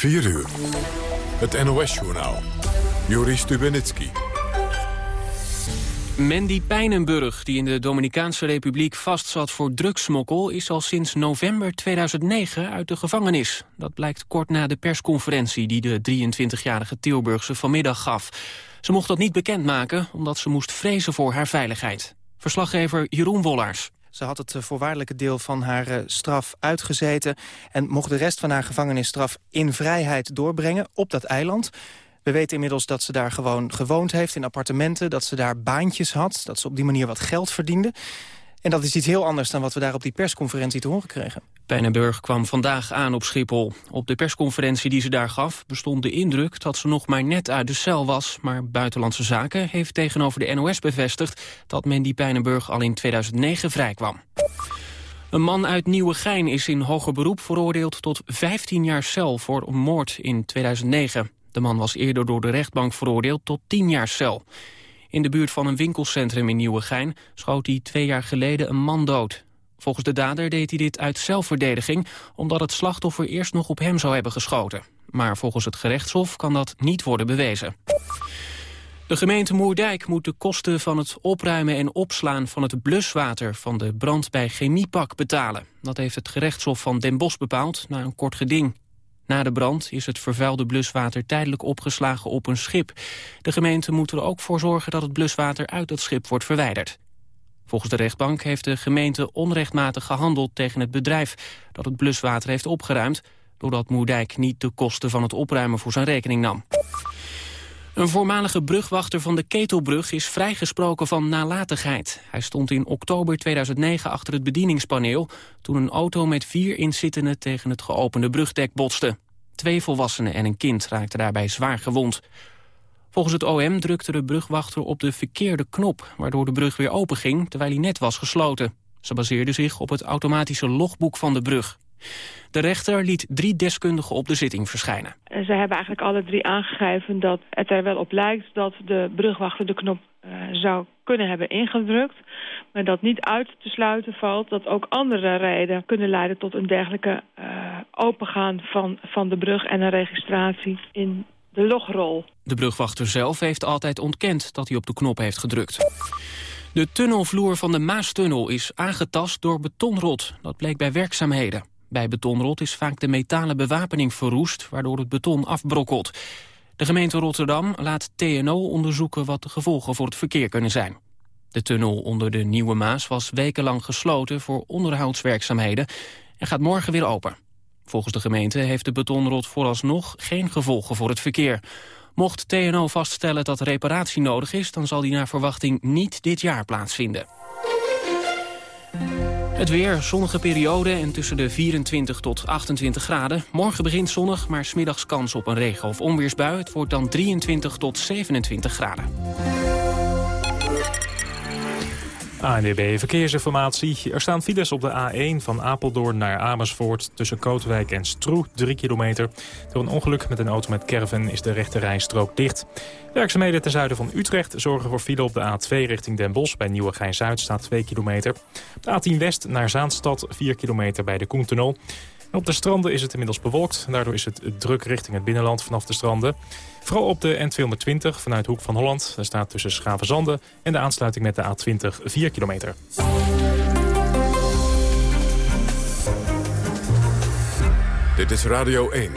4 uur. Het NOS-journaal. Joris Stubenitski. Mandy Pijnenburg, die in de Dominicaanse Republiek vastzat voor drugsmokkel... is al sinds november 2009 uit de gevangenis. Dat blijkt kort na de persconferentie die de 23-jarige Tilburgse vanmiddag gaf. Ze mocht dat niet bekendmaken omdat ze moest vrezen voor haar veiligheid. Verslaggever Jeroen Wollaars. Ze had het eh, voorwaardelijke deel van haar eh, straf uitgezeten... en mocht de rest van haar gevangenisstraf in vrijheid doorbrengen op dat eiland. We weten inmiddels dat ze daar gewoon gewoond heeft in appartementen... dat ze daar baantjes had, dat ze op die manier wat geld verdiende. En dat is iets heel anders dan wat we daar op die persconferentie te horen kregen. Pijnenburg kwam vandaag aan op Schiphol. Op de persconferentie die ze daar gaf bestond de indruk dat ze nog maar net uit de cel was. Maar Buitenlandse Zaken heeft tegenover de NOS bevestigd dat Mandy Pijnenburg al in 2009 vrijkwam. Een man uit Nieuwegein is in hoger beroep veroordeeld tot 15 jaar cel voor een moord in 2009. De man was eerder door de rechtbank veroordeeld tot 10 jaar cel. In de buurt van een winkelcentrum in Nieuwegein schoot hij twee jaar geleden een man dood. Volgens de dader deed hij dit uit zelfverdediging... omdat het slachtoffer eerst nog op hem zou hebben geschoten. Maar volgens het gerechtshof kan dat niet worden bewezen. De gemeente Moerdijk moet de kosten van het opruimen en opslaan van het bluswater van de brand bij Chemiepak betalen. Dat heeft het gerechtshof van Den Bosch bepaald na een kort geding. Na de brand is het vervuilde bluswater tijdelijk opgeslagen op een schip. De gemeente moet er ook voor zorgen dat het bluswater uit het schip wordt verwijderd. Volgens de rechtbank heeft de gemeente onrechtmatig gehandeld tegen het bedrijf dat het bluswater heeft opgeruimd, doordat Moerdijk niet de kosten van het opruimen voor zijn rekening nam. Een voormalige brugwachter van de Ketelbrug is vrijgesproken van nalatigheid. Hij stond in oktober 2009 achter het bedieningspaneel... toen een auto met vier inzittenden tegen het geopende brugdek botste. Twee volwassenen en een kind raakten daarbij zwaar gewond. Volgens het OM drukte de brugwachter op de verkeerde knop... waardoor de brug weer openging terwijl hij net was gesloten. Ze baseerde zich op het automatische logboek van de brug. De rechter liet drie deskundigen op de zitting verschijnen. Ze hebben eigenlijk alle drie aangegeven dat het er wel op lijkt... dat de brugwachter de knop uh, zou kunnen hebben ingedrukt... maar dat niet uit te sluiten valt dat ook andere redenen kunnen leiden... tot een dergelijke uh, opengaan van, van de brug en een registratie in de logrol. De brugwachter zelf heeft altijd ontkend dat hij op de knop heeft gedrukt. De tunnelvloer van de Maastunnel is aangetast door betonrot. Dat bleek bij werkzaamheden. Bij betonrot is vaak de metalen bewapening verroest, waardoor het beton afbrokkelt. De gemeente Rotterdam laat TNO onderzoeken wat de gevolgen voor het verkeer kunnen zijn. De tunnel onder de Nieuwe Maas was wekenlang gesloten voor onderhoudswerkzaamheden en gaat morgen weer open. Volgens de gemeente heeft de betonrot vooralsnog geen gevolgen voor het verkeer. Mocht TNO vaststellen dat reparatie nodig is... dan zal die naar verwachting niet dit jaar plaatsvinden. Het weer, zonnige periode en tussen de 24 tot 28 graden. Morgen begint zonnig, maar smiddags kans op een regen- of onweersbui. Het wordt dan 23 tot 27 graden. ANDB Verkeersinformatie. Er staan files op de A1 van Apeldoorn naar Amersfoort... tussen Kootwijk en Stroe, 3 kilometer. Door een ongeluk met een auto met caravan is de rechte rijstrook dicht. Werkzaamheden ten zuiden van Utrecht zorgen voor file op de A2 richting Den Bosch. Bij Nieuwegein-Zuid staat 2 kilometer. De A10 West naar Zaanstad, 4 kilometer bij de Koentunnel. Op de stranden is het inmiddels bewolkt. Daardoor is het druk richting het binnenland vanaf de stranden. Vooral op de N220 vanuit Hoek van Holland. Er staat tussen Schavenzande en de aansluiting met de A20 4 kilometer. Dit is Radio 1.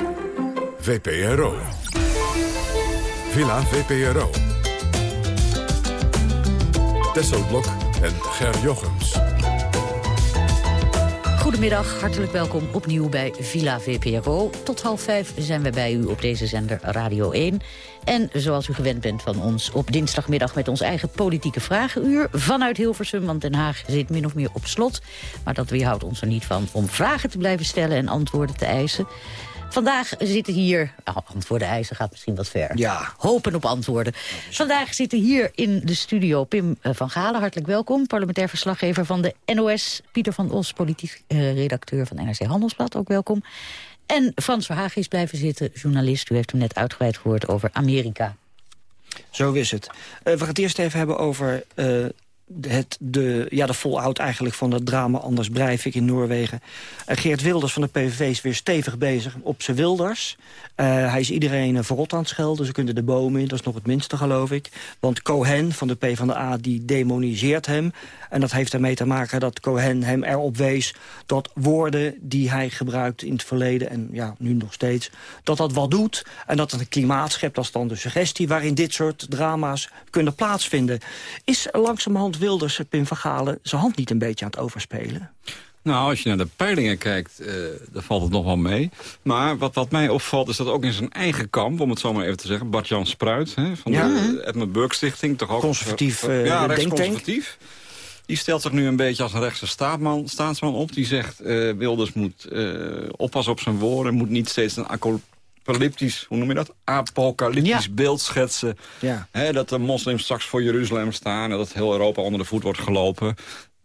VPRO. Villa VPRO. Tesselblok en Ger Jochems. Goedemiddag, hartelijk welkom opnieuw bij Villa VPRO. Tot half vijf zijn we bij u op deze zender Radio 1. En zoals u gewend bent van ons op dinsdagmiddag met ons eigen politieke vragenuur. Vanuit Hilversum, want Den Haag zit min of meer op slot. Maar dat weerhoudt ons er niet van om vragen te blijven stellen en antwoorden te eisen. Vandaag zitten hier... Oh, antwoorden eisen gaat misschien wat ver. Ja. Hopen op antwoorden. Vandaag zitten hier in de studio Pim eh, van Galen. Hartelijk welkom. Parlementair verslaggever van de NOS. Pieter van Os, politiek eh, redacteur van NRC Handelsblad. Ook welkom. En Frans Verhaag is blijven zitten, journalist. U heeft hem net uitgebreid gehoord over Amerika. Zo is het. Uh, we gaan het eerst even hebben over uh, het, de, ja, de fallout eigenlijk van het drama Anders Breivik in Noorwegen. Uh, Geert Wilders van de PVV is weer stevig bezig op zijn Wilders. Uh, hij is iedereen verrot aan het schelden. Ze kunnen de bomen in, dat is nog het minste geloof ik. Want Cohen van de PvdA die demoniseert hem. En dat heeft ermee te maken dat Cohen hem erop wees... dat woorden die hij gebruikt in het verleden en ja, nu nog steeds... dat dat wat doet en dat het een klimaat schept als dan de suggestie... waarin dit soort drama's kunnen plaatsvinden. Is langzamerhand Wilders, Pim van Galen, zijn hand niet een beetje aan het overspelen? Nou, als je naar de peilingen kijkt, uh, dan valt het nog wel mee. Maar wat, wat mij opvalt is dat ook in zijn eigen kamp... om het zo maar even te zeggen, Bart-Jan Spruit... Hè, van ja. de Edmund Burke Stichting... toch ook conservatief uh, Ja, rechtsconservatief. Die stelt zich nu een beetje als een rechtse staatman, staatsman op. Die zegt, uh, Wilders moet oppassen op zijn woorden... moet niet steeds een apocalyptisch, hoe noem je dat? Apocalyptisch ja. beeld schetsen. Ja. Dat de moslims straks voor Jeruzalem staan... en dat heel Europa onder de voet wordt gelopen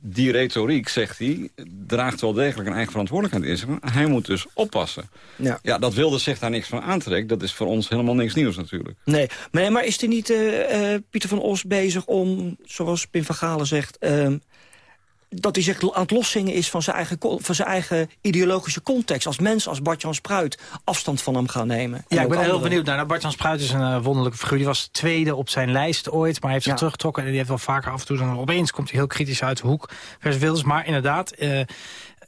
die retoriek, zegt hij, draagt wel degelijk een eigen verantwoordelijkheid in zich. Hij moet dus oppassen. Ja. ja, dat wilde zich daar niks van aantrekken. Dat is voor ons helemaal niks nieuws natuurlijk. Nee, maar, maar is er niet uh, uh, Pieter van Os bezig om, zoals Pim van Galen zegt... Uh, dat hij zich aan het loszingen is van zijn, eigen, van zijn eigen ideologische context. Als mens, als Bart-Jan Spruit, afstand van hem gaan nemen. Ja, ik ben heel benieuwd. Nou, Bart-Jan Spruit is een uh, wonderlijke figuur. Die was tweede op zijn lijst ooit, maar hij heeft zich ja. teruggetrokken. En die heeft wel vaker af en toe... Dan opeens komt hij heel kritisch uit de hoek vers Wilders. Maar inderdaad... Uh,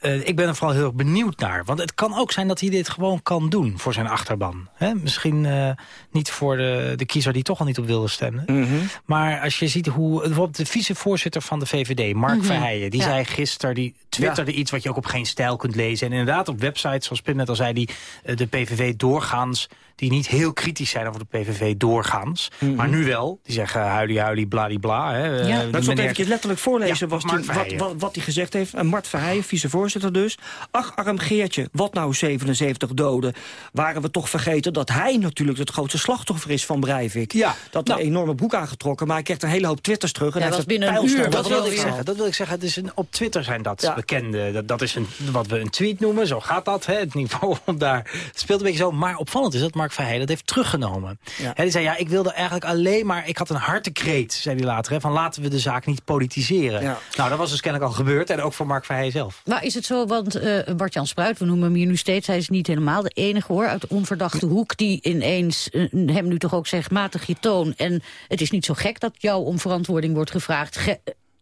uh, ik ben er vooral heel erg benieuwd naar. Want het kan ook zijn dat hij dit gewoon kan doen voor zijn achterban. Hè? Misschien uh, niet voor de, de kiezer die toch al niet op wilde stemmen. Mm -hmm. Maar als je ziet hoe... Bijvoorbeeld de vicevoorzitter van de VVD, Mark mm -hmm. Verheijen... die ja. zei gisteren, die twitterde ja. iets wat je ook op geen stijl kunt lezen. En inderdaad op websites, zoals Pim net al zei... die uh, de PVV doorgaans die niet heel kritisch zijn over de PVV doorgaans. Mm -hmm. Maar nu wel. Die zeggen huilie huilie bladibla. Hè. Ja. Uh, dat zal ik even letterlijk voorlezen ja, was die, wat, wat, wat hij gezegd heeft. En Mart Verheijen, vicevoorzitter dus. Ach, arm Geertje, wat nou 77 doden? Waren we toch vergeten dat hij natuurlijk het grootste slachtoffer is van Breivik. Ja. Dat nou. een enorme boek aangetrokken, maar hij krijgt een hele hoop twitters terug. En ja, was binnen een uur. Dat wil ik zeggen. Dat wil ik zeggen. Het is een, op Twitter zijn dat ja. bekende. Dat, dat is een, wat we een tweet noemen. Zo gaat dat. Hè, het niveau om daar. Het speelt een beetje zo. Maar opvallend is dat Mark Verheijen dat heeft teruggenomen. Ja. Hij zei, ja, ik wilde eigenlijk alleen maar... Ik had een hartekreet, zei hij later, hè, van laten we de zaak niet politiseren. Ja. Nou, dat was dus kennelijk al gebeurd. En ook voor Mark Verheijen zelf. Maar is het zo, want uh, Bart-Jan Spruit, we noemen hem hier nu steeds... hij is niet helemaal de enige hoor, uit de onverdachte hoek... die ineens uh, hem nu toch ook zegt, matig je toon. En het is niet zo gek dat jou om verantwoording wordt gevraagd... Ge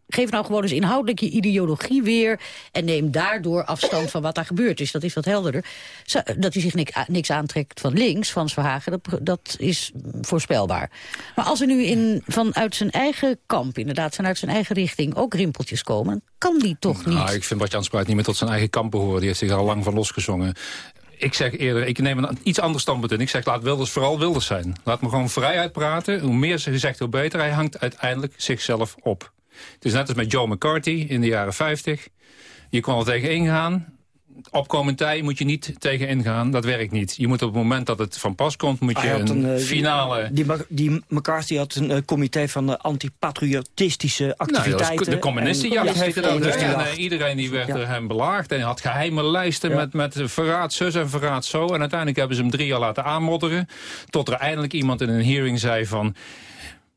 geef nou gewoon eens inhoudelijk je ideologie weer... en neem daardoor afstand van wat daar gebeurd is. Dat is wat helderder. Zo, dat hij zich niks, niks, aantrekt van links, van Verhagen, dat, dat is voorspelbaar. Maar als er nu in, vanuit zijn eigen kamp, inderdaad, vanuit zijn eigen richting... ook rimpeltjes komen, kan die toch niet? Nou, ik vind Bart-Jan Spruit niet meer tot zijn eigen kamp behoren. Die heeft zich al lang van losgezongen ik zeg eerder, ik neem een iets ander standpunt in. Ik zeg, laat Wilders vooral Wilders zijn. Laat me gewoon vrijheid praten. Hoe meer ze gezegd, hoe beter. Hij hangt uiteindelijk zichzelf op. Het is net als met Joe McCarthy in de jaren 50. Je kon er tegen ingaan. Opkomend tij moet je niet tegen ingaan. Dat werkt niet. Je moet op het moment dat het van pas komt, moet je een, een, finale... Die, die, die McCarthy had een uh, comité van uh, antipatriotistische activiteiten. Nou, de communistenjacht ja, heette dat. En, uh, iedereen die werd ja. hem belaagd. En had geheime lijsten ja. met, met verraad zus en verraad zo. En uiteindelijk hebben ze hem drie jaar laten aanmodderen. Tot er eindelijk iemand in een hearing zei van...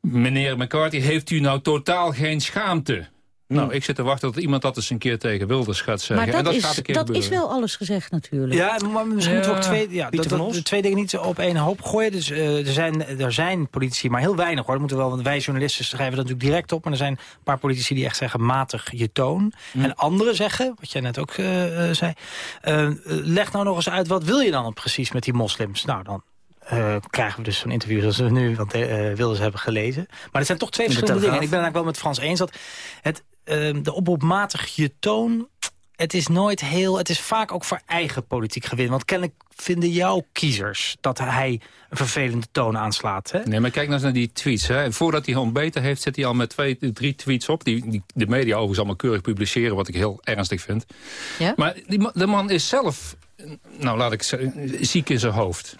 Meneer McCarthy, heeft u nou totaal geen schaamte? Nou, ik zit te wachten tot iemand dat eens een keer tegen Wilders gaat zeggen. Maar dat, en dat, is, gaat een keer dat gebeuren. is wel alles gezegd natuurlijk. Ja, maar misschien ja. moeten we ook twee, ja, dat, dat, de twee dingen niet op één hoop gooien. Dus uh, er, zijn, er zijn politici, maar heel weinig hoor. Dat moeten wel, want wij journalisten schrijven dat natuurlijk direct op. Maar er zijn een paar politici die echt zeggen matig je toon. Mm. En anderen zeggen, wat jij net ook uh, uh, zei... leg nou nog eens uit, wat wil je dan precies met die moslims? Nou, dan uh, krijgen we dus zo'n interview zoals we nu want, uh, Wilders hebben gelezen. Maar het zijn toch twee verschillende dingen. En ik ben eigenlijk wel met Frans eens dat het, uh, de oproepmatig je toon... Het is nooit heel... Het is vaak ook voor eigen politiek gewin. Want kennelijk vinden jouw kiezers dat hij een vervelende toon aanslaat. Hè? Nee, maar kijk nou eens naar die tweets. Hè. Voordat hij ontbeten heeft, zit hij al met twee, drie tweets op. Die, die de media overigens allemaal keurig publiceren, wat ik heel ernstig vind. Ja? Maar die, de man is zelf, nou laat ik zeggen, ziek in zijn hoofd.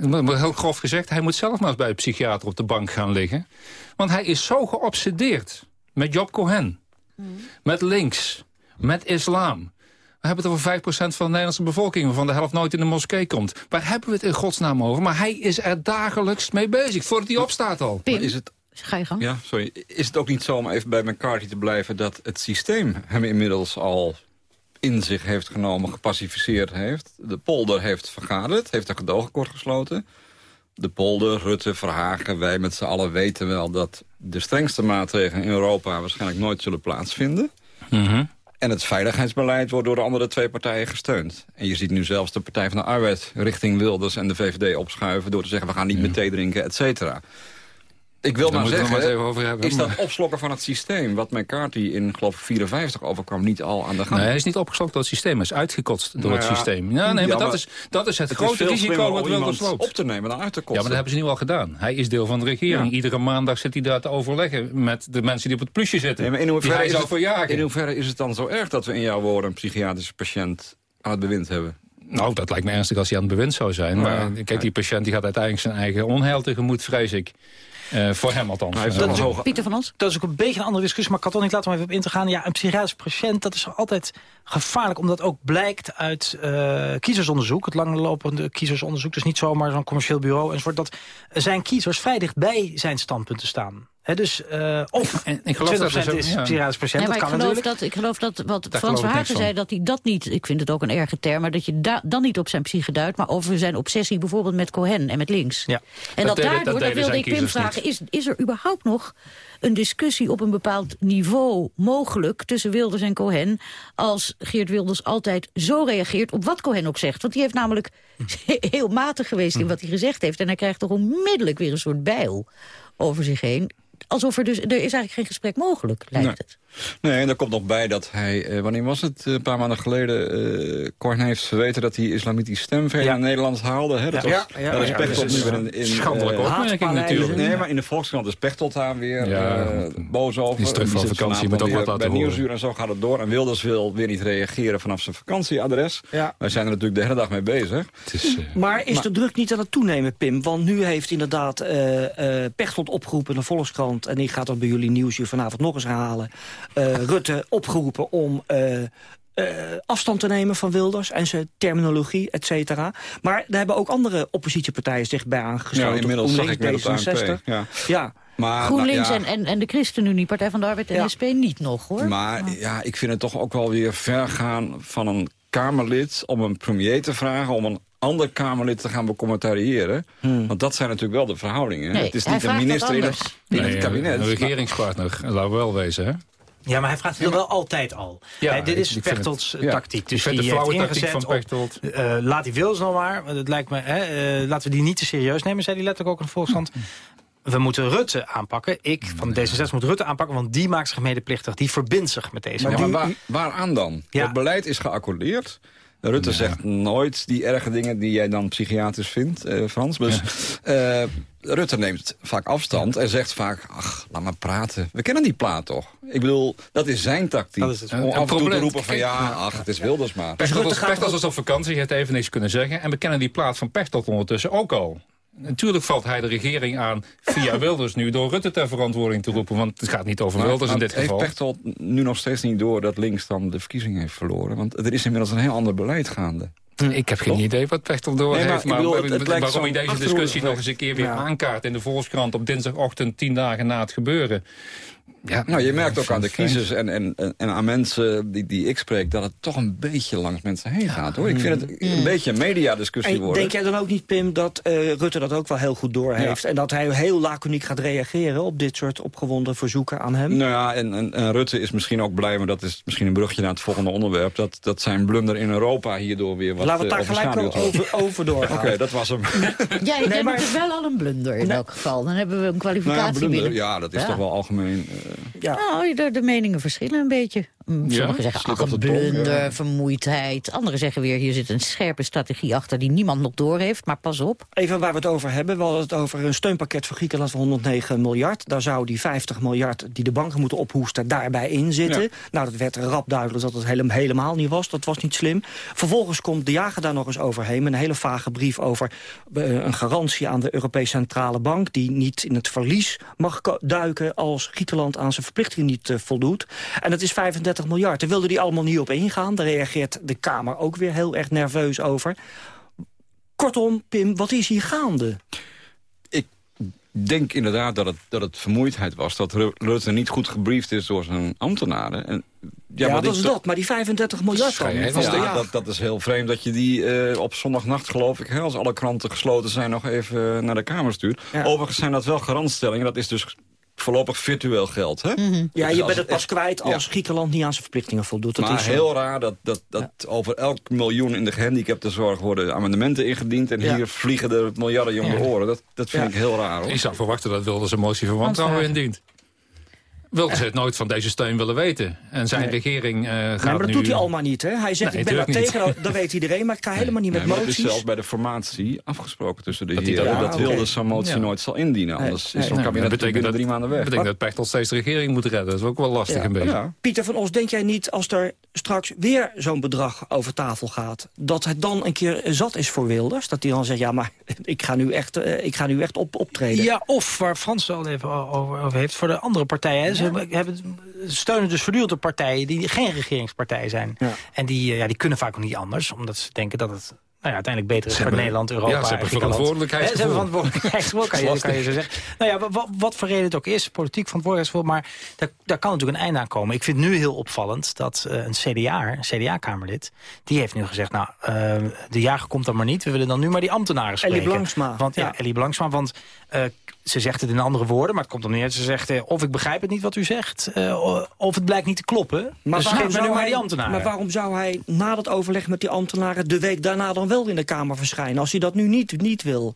Heel grof gezegd, hij moet zelf maar eens bij een psychiater op de bank gaan liggen. Want hij is zo geobsedeerd met Job Cohen. Mm. Met links. Met islam. We hebben het over 5% van de Nederlandse bevolking... waarvan de helft nooit in de moskee komt. Waar hebben we het in godsnaam over? Maar hij is er dagelijks mee bezig, voordat hij opstaat al. Pim, is het Ga je gang. Ja, sorry. Is het ook niet zo om even bij McCarthy te blijven... dat het systeem hem inmiddels al in zich heeft genomen, gepacificeerd heeft. De polder heeft vergaderd, heeft een gedoogakkoord gesloten. De polder, Rutte, Verhagen, wij met z'n allen weten wel... dat de strengste maatregelen in Europa waarschijnlijk nooit zullen plaatsvinden. Mhm. En het veiligheidsbeleid wordt door de andere twee partijen gesteund. En je ziet nu zelfs de Partij van de Arbeid richting Wilders en de VVD opschuiven... door te zeggen, we gaan niet meer thee drinken, et cetera. Ik wil Daar maar zeggen, maar eens even over hebben. is dat opslokken van het systeem... wat McCarthy in, geloof ik, 54 overkwam, niet al aan de gang? Nee, hij is niet opgeslokt door het systeem. Hij is uitgekotst door Nou het ja, systeem. Ja, nee, ja, maar, dat, is, dat is het, Het grote is risico wat loopt. op te nemen dan uit te Ja, maar dat hebben ze nu al gedaan. Hij is deel van de regering. Ja. Iedere maandag zit hij daar te overleggen met de mensen die op het plusje zitten. Nee, maar in hoeverre, is het, in hoeverre is het dan zo erg dat we in jouw woorden... een psychiatrische patiënt aan het bewind hebben? Nou, dat lijkt me ernstig als hij aan het bewind zou zijn. Nou maar kijk, die patiënt die gaat uiteindelijk zijn eigen onheil tegemoet, vrees ik. Eh, voor hem althans. Hij heeft Eh, wel een is- hoge- Pieter van Ons? Dat is ook een beetje een andere discussie, maar ik kan toch niet laten om even op in te gaan. Ja, een psychiatrisch patiënt, dat is altijd gevaarlijk, omdat ook blijkt uit eh, kiezersonderzoek, het langlopende kiezersonderzoek, dus niet zomaar zo'n commercieel bureau, enzovoort, dat zijn kiezers vrij dichtbij zijn standpunten staan. Hè, dus, eh, of En ik geloof 20% dat dus ook- is ja. psychiatrisch patiënt, dat maar ik kan geloof, natuurlijk. dat, ik geloof dat wat Frans Verhagen zei, dat hij dat niet... Ik vind het ook een erge term, maar dat je da- dan niet op zijn psyche duidt... maar over zijn obsessie bijvoorbeeld met Cohen en met links. Ja. En dat, daardoor, dat wilde ik Pim vragen... Is, is er überhaupt nog een discussie op een bepaald niveau mogelijk... tussen Wilders en Cohen... als Geert Wilders altijd zo reageert op wat Cohen ook zegt? Want die heeft namelijk heel matig geweest in wat hij gezegd heeft... en hij krijgt toch onmiddellijk weer een soort bijl over zich heen... Alsof er dus, er is eigenlijk geen gesprek mogelijk, lijkt Nee. het. Nee, en er komt nog bij dat hij, eh, wanneer was het? Eh, Een paar maanden geleden, eh Korn heeft verweten dat hij islamitisch stemvee Ja. in Nederland haalde. Hè? Dat Ja. was, Ja, ja, ja, Pechtold dat is nu weer in... in Schandelijke opmerking natuurlijk. Nee, maar in de Volkskrant is Pechtold daar weer Ja, eh, boos over. die is terug van vakantie, moet ook wat laten Bij horen. Nieuwsuur en zo gaat het door. En Wilders wil weer niet reageren vanaf zijn vakantieadres. Ja. Wij zijn er natuurlijk de hele dag mee bezig. Het is, Maar is de druk niet aan het toenemen, Pim? Want nu heeft inderdaad eh eh Pechtold opgeroepen in de Volkskrant... en ik ga dat bij jullie nieuwsuur vanavond nog eens herhalen... eh, Rutte opgeroepen om... eh, eh, afstand te nemen van Wilders en zijn terminologie, et cetera. Maar daar hebben ook andere oppositiepartijen zich bij aangesloten. Ja, inmiddels zag ik GroenLinks, net op de ANP. D66. Ja. Ja, Maar, GroenLinks nou, ja, en, en, en de ChristenUnie, Partij van de Arbeid en Ja. SP niet nog, hoor. Maar ja, ik vind het toch ook wel weer ver gaan van een Kamerlid... om een premier te vragen om een ander Kamerlid te gaan becommentariëren. Want dat zijn natuurlijk wel de verhoudingen. Nee, het is niet een minister in het, anders. in nee, het kabinet. Een regeringspartner, laten we wel wezen, hè? Ja, maar hij vraagt het wel altijd al. Ja, Hè, dit is Pechtold's het- eh, ja, tactiek. ik Dus de die heeft flauwe tactiek ingezet van op, Pechtold. eh, laat die Wilders nou maar. want Het lijkt me, hè, eh, laten we die niet te serieus nemen, zei hij letterlijk ook in de Volkskrant. We moeten Rutte aanpakken. Ik van D66 moet Rutte aanpakken, want die maakt zich medeplichtig. Die verbindt zich met deze Ja, maar waar, waaraan dan? Ja. Het beleid is geaccordeerd. Rutte zegt nooit die erge dingen die jij dan psychiatrisch vindt, eh, Frans. Dus eh, Rutte neemt vaak afstand en zegt vaak... ach, laat maar praten. We kennen die plaat toch? Ik bedoel, dat is zijn tactiek. Dat is het. Om af en toe te roepen van ja, ach, het is Wilders maar. Pechtold, Rutte was, gaat Pechtold was op vakantie, heeft even niks kunnen zeggen. En we kennen die plaat van Pechtold ondertussen ook al. Natuurlijk valt hij de regering aan via Wilders nu... door Rutte ter verantwoording te roepen. Want het gaat niet over Maar- Wilders in dit geval. Heeft Pechtold nu nog steeds niet door dat links dan de verkiezing heeft verloren? Want er is inmiddels een heel ander beleid gaande. Ik heb geen Toch? idee wat Pechtold door Nee, maar heeft. Maar, bedoel, waar- het- het lijkt waarom hij deze discussie nog eens een keer weer Ja. aankaart... in de Volkskrant op dinsdagochtend, tien dagen na het gebeuren. Ja, Nou, je merkt ook aan de kiezers en, en, en- aan mensen die, die ik spreek... dat het toch een beetje langs mensen heen gaat, hoor. Ik vind het een beetje een mediadiscussie En worden. denk jij dan ook niet, Pim, dat eh, Rutte dat ook wel heel goed doorheeft... en dat hij heel laconiek gaat reageren op dit soort opgewonden verzoeken aan hem? Nou ja, en, en, en Rutte is misschien ook blij... maar dat is misschien een brugje naar het volgende onderwerp... dat, dat zijn blunder in Europa hierdoor weer wat Laten we het eh, daar gelijk over, over doorgaan. Oké, dat was hem. Ja, ik denk maar- dat het wel al een blunder in elk geval. Dan hebben we een nou ja, kwalificatie blunder, binnen. ja, dat is Ja. toch wel algemeen... eh, Ja. Nou, de, de meningen verschillen een beetje. Mm, Sommigen zeggen, slip ach, een blunder, ja. vermoeidheid. Anderen zeggen weer, hier zit een scherpe strategie achter... die niemand nog door heeft, maar pas op. Even waar we het over hebben. We hadden het over een steunpakket voor Griekenland van 109 miljard. Daar zou die 50 miljard die de banken moeten ophoesten daarbij in zitten. Ja. Nou, dat werd rap duidelijk dat het hele- helemaal niet was. Dat was niet slim. Vervolgens komt de jager daar nog eens overheen... met een hele vage brief over eh, een garantie aan de Europese Centrale Bank... die niet in het verlies mag duiken als Griekenland aan zijn verplichtingen niet eh, voldoet. En dat is 35 miljard. Daar wilde die allemaal niet op ingaan. Daar reageert de Kamer ook weer heel erg nerveus over. Kortom, Pim, wat is hier gaande? denk inderdaad dat het, dat het vermoeidheid was. Dat Rutte niet goed gebriefd is door zijn ambtenaren. En, ja, ja dat is dat. Maar die 35 miljard dan? Ja, dat, dat is heel vreemd dat je die uh, op zondagnacht, geloof ik... Hè, als alle kranten gesloten zijn, nog even naar de Kamer stuurt. Overigens zijn dat wel garantstellingen. Dat is dus voorlopig virtueel geld. Hè? Mhm. Ja, dus je bent het pas kwijt als Griekenland niet aan zijn verplichtingen voldoet. Dat maar is heel raar dat, dat, dat over elk miljoen in de gehandicaptenzorg worden amendementen ingediend... en hier vliegen er miljarden jonge oren. Dat, dat vind ik heel raar. Hoor. Ik zou verwachten dat Wilders een motie van wantrouwen indient. Wilde ze het nooit van deze steun willen weten. En zijn regering uh, gaat maar dat doet hij allemaal niet. Hè? Hij zegt, ik ben daar tegen, dat weet iedereen. Maar ik ga helemaal niet met moties. Het is zelfs bij de formatie afgesproken tussen de dat heren... dat, dat Wilde zo'n motie nooit zal indienen. Anders is zo'n kabinet betekent dat, drie maanden weg. Dat betekent dat Pechtel steeds de regering moet redden. Dat is ook wel lastig een beetje. Pieter van Os, denk jij niet als er straks weer zo'n bedrag over tafel gaat... dat het dan een keer zat is voor Wilders? Dat hij dan zegt, ja, maar ik ga nu echt, uh, ik ga nu echt op, optreden. Ja, of waar Frans wel even over, over heeft... voor de andere partijen. Ze hebben steunen dus voortdurend partijen die geen regeringspartij zijn. En die, eh, ja, die kunnen vaak ook niet anders, omdat ze denken dat het nou ja, uiteindelijk beter is voor Nederland, Europa ja, ze hebben verantwoordelijkheid. Ze hebben verantwoordelijkheidsgevoel, kan je, kan je zo zeggen. Nou ja, wat, wat voor reden het ook is, politiek verantwoordelijkheidsgevoel... maar daar, daar kan natuurlijk een einde aan komen. Ik vind nu heel opvallend dat uh, een CDA, een CDA-kamerlid... die heeft nu gezegd, nou, uh, de jager komt dan maar niet. We willen dan nu maar die ambtenaren spreken. Ellie Blanksma. Want, ja, Ellie Blanksma, want... Uh, ze zegt het in andere woorden, maar het komt om neer. Ze zegt, eh, of ik begrijp het niet wat u zegt, uh, of het blijkt niet te kloppen. Maar dus geef nu maar die ambtenaren. Maar waarom zou hij na dat overleg met die ambtenaren... de week daarna dan wel in de Kamer verschijnen... als hij dat nu niet, niet wil?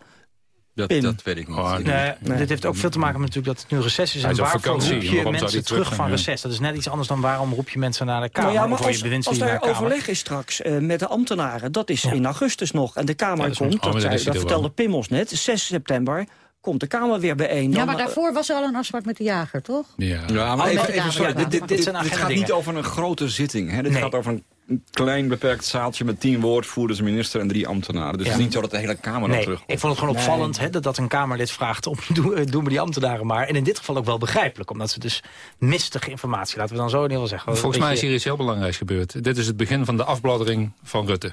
Dat, dat, weet ik niet. Oh, nee. Dit heeft ook veel te maken met natuurlijk dat het nu recess is. En waarvoor roep je mensen terug van reces? Dat is net iets anders dan waarom roep je mensen naar de Kamer. Nou ja, maar als, als er overleg is straks uh, met de ambtenaren... dat is in augustus nog. En de Kamer komt, dat, dat vertelde Pim ons net, 6 september komt de Kamer weer bijeen. Ja, maar daarvoor was er al een afspraak met de jager, toch? Ja, ja maar even, even sorry, dit, dit, dit, gaat niet over een grote zitting. Hè? Dit gaat over een klein beperkt zaaltje met tien woordvoerders, minister en drie ambtenaren. Dus het is niet zo dat de hele Kamer nee, terug. Ik vond het gewoon opvallend hè, dat, dat een Kamerlid vraagt om doen, doen we die ambtenaren maar. En in dit geval ook wel begrijpelijk, omdat ze dus mistige informatie, laten we dan zo in ieder geval zeggen. Volgens mij is hier iets heel belangrijks gebeurd. Dit is het begin van de afbladdering van Rutte.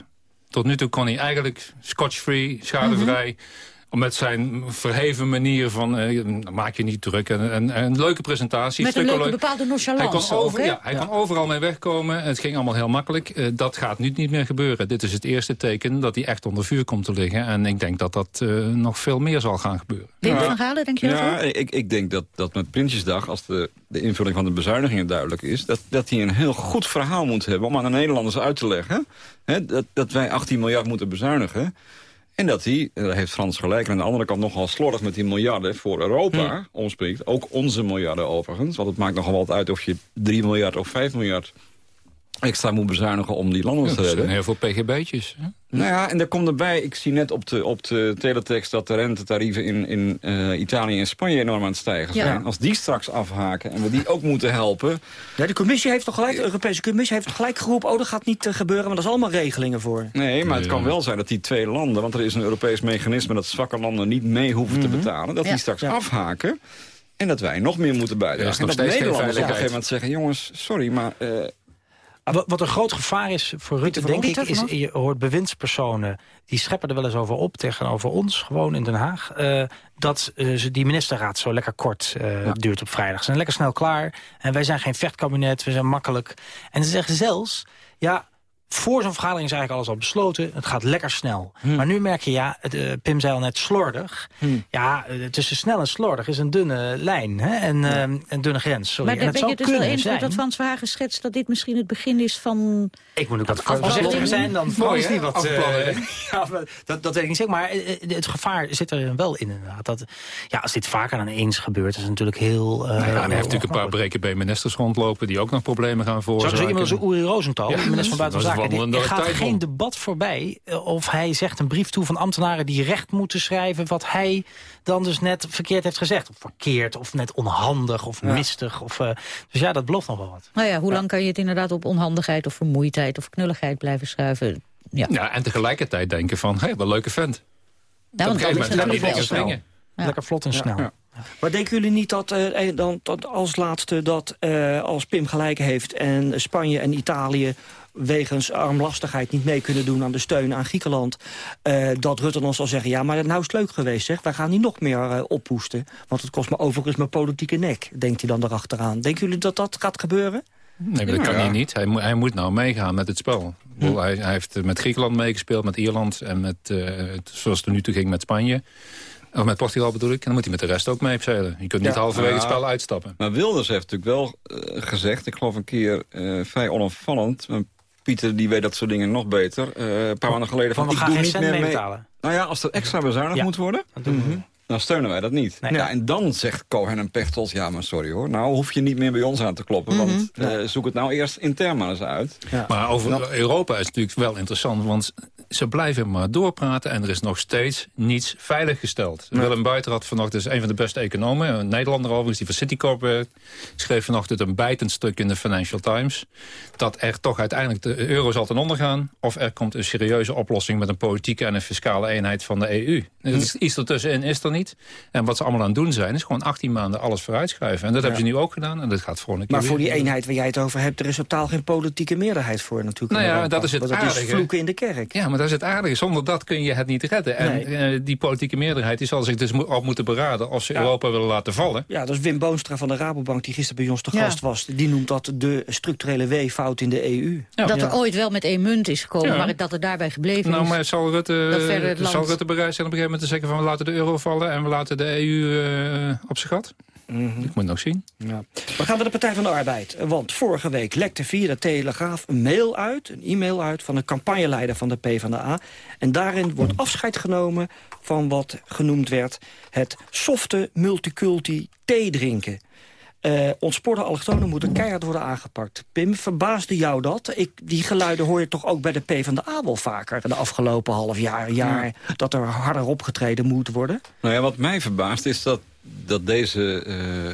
Tot nu toe kon hij eigenlijk scotch-free, schadevrij... Mhm met zijn verheven manier van, eh, maak je niet druk. En, en, een leuke presentatie. Met een leuke bepaalde nonchalance Hij, kon, over, ja, hij kon overal mee wegkomen. Het ging allemaal heel makkelijk. Uh, dat gaat nu niet meer gebeuren. Dit is het eerste teken dat hij echt onder vuur komt te liggen. En ik denk dat dat uh, nog veel meer zal gaan gebeuren. Wim van Galen, denk je Ja, ik, ik denk dat, dat met Prinsjesdag, als de, de invulling van de bezuinigingen duidelijk is... Dat, dat hij een heel goed verhaal moet hebben om aan de Nederlanders uit te leggen... Hè, dat, dat wij 18 miljard moeten bezuinigen... En dat hij, daar heeft Frans gelijk, en aan de andere kant nogal slordig met die miljarden voor Europa hm. omspreekt. Ook onze miljarden overigens. Want het maakt nogal wat uit of je 3 miljard of 5 miljard extra moet bezuinigen om die landen te redden. Er zijn heel veel pgb'tjes. Nou ja, en er komt erbij, ik zie net op de, op de teletext... dat de rentetarieven in, in uh, Italië en Spanje enorm aan het stijgen zijn. Als die straks afhaken en we die ook moeten helpen... Ja, de commissie heeft toch gelijk, de Europese Commissie heeft gelijk geroepen... oh, dat gaat niet uh, gebeuren, maar dat is allemaal regelingen voor. Nee, maar het kan wel zijn dat die twee landen... want er is een Europees mechanisme dat zwakke landen niet mee hoeven te mhm. betalen... dat die straks afhaken... En dat wij nog meer moeten bijdragen. en dat Nederlanders op een gegeven moment zeggen... jongens, sorry, maar uh, wat, een groot gevaar is voor Rutte, denk ik, is je hoort bewindspersonen... die scheppen er wel eens over op tegenover ons, gewoon in Den Haag... Uh, dat uh, die ministerraad zo lekker kort uh, duurt op vrijdag. Ze zijn lekker snel klaar en wij zijn geen vechtkabinet, we zijn makkelijk. En ze zeggen zelfs, ja, voor zo'n vergadering is eigenlijk alles al besloten. Het gaat lekker snel. Hmm. Maar nu merk je, ja, het, uh, Pim zei al net slordig. Hmm. Ja, uh, tussen snel en slordig is een dunne lijn. Hè? En uh, een dunne grens. Sorry. Maar daar ben je dus wel eens dat Frans Wagen schetst... dat dit misschien het begin is van... Ik moet ook wat voorzichtiger zijn dan Frans die wat... ja, dat, dat weet ik niet zeggen. Maar het gevaar zit er wel in inderdaad. Dat, ja, als dit vaker dan eens gebeurt, is het natuurlijk heel... ja, hij heeft natuurlijk een paar breken bij ministers rondlopen... die ook nog problemen gaan veroorzaken. Zo iemand als Uri Rosenthal, minister van Buitenlandse er gaat geen debat voorbij eh, of hij zegt een brief toe van ambtenaren... die recht moeten schrijven wat hij dan dus net verkeerd heeft gezegd. Of verkeerd, of net onhandig, of mistig. Of, uh, dus ja, dat belooft nog wel wat. Nou ja, hoe lang kan je het inderdaad op onhandigheid... of vermoeidheid of knulligheid blijven schuiven? Ja, ja en tegelijkertijd denken van, hé, hey, wat leuke vent. Want dat is. Lekker vlot en snel. Maar denken jullie niet dat, uh, dan, dat als laatste dat uh, als Pim gelijk heeft... en Spanje en Italië wegens armlastigheid niet mee kunnen doen aan de steun aan Griekenland... Uh, dat Rutte dan zal zeggen, ja, maar nou is het leuk geweest, zeg. Wij gaan niet nog meer uh, oppoesten, want het kost me overigens mijn politieke nek, denkt hij dan erachteraan. Denken jullie dat dat gaat gebeuren? Nee, maar dat kan hij niet. Hij, moet, hij moet nou meegaan met het spel. Hm. Hij, hij, heeft met Griekenland meegespeeld, met Ierland... en met, uh, zoals het er nu toe ging met Spanje. Of met Portugal bedoel ik. En dan moet hij met de rest ook meespelen. Je kunt niet halverwege het spel uitstappen. Maar Wilders heeft natuurlijk wel uh, gezegd... ik geloof een keer uh, vrij onopvallend... Pieter die weet dat soort dingen nog beter. een paar maanden geleden van, van ik doe niet meer mee. Betalen. Nou ja, als er extra bezuinigd ja. moet worden... Dan steunen wij dat niet. Ja, en dan zegt Cohen en Pechtold... ja, maar sorry hoor, nou hoef je niet meer bij ons aan te kloppen... want mm -hmm. uh, zoek het nou eerst intern maar eens uit. Ja. Maar over nou. Europa is natuurlijk wel interessant... want ze blijven maar doorpraten en er is nog steeds niets veiliggesteld. Ja. Willem Buitenrad vanochtend is een van de beste economen... een Nederlander overigens, die van Citicorp uh, schreef vanochtend... een bijtend stuk in de Financial Times... dat er toch uiteindelijk de euro zal ten onder gaan... of er komt een serieuze oplossing... met een politieke en een fiscale eenheid van de EU. Hm. Iets ertussenin is er niet. En wat ze allemaal aan het doen zijn, is gewoon 18 maanden alles vooruitschuiven. En dat hebben ze nu ook gedaan en dat gaat volgende keer Maar voor die eenheid waar jij het over hebt, er is totaal geen politieke meerderheid voor natuurlijk. Nou ja, dat is het. Dat is vloeken in de kerk. Ja, maar dat is het aardige. Zonder dat kun je het niet redden. En uh, die politieke meerderheid die zal zich dus op moeten beraden als ze ja. Europa willen laten vallen. Ja, dat is Wim Boonstra van de Rabobank, die gisteren bij ons te gast was. Die noemt dat de structurele weeffout in de EU. Dat er ooit wel met één munt is gekomen, maar dat het daarbij gebleven nou, is. Nou, maar zal Rutte, zal Rutte bereid zijn op een gegeven moment te zeggen van we laten de euro vallen en we laten de EU uh, op zijn gat. Mm -hmm. Ik moet nog zien. Ja. We gaan naar de Partij van de Arbeid. Want vorige week lekte via de Telegraaf een mail uit, een e-mail uit... van een campagneleider van de PvdA. En daarin wordt afscheid genomen van wat genoemd werd... het softe multiculti thee drinken. Uh, ontspoorde allochtonen moeten keihard worden aangepakt. Pim, verbaasde jou dat? Ik, die geluiden hoor je toch ook bij de PvdA wel vaker... de afgelopen half jaar, jaar, ja. dat er harder opgetreden moet worden? Nou ja, wat mij verbaast is dat, dat deze... Uh,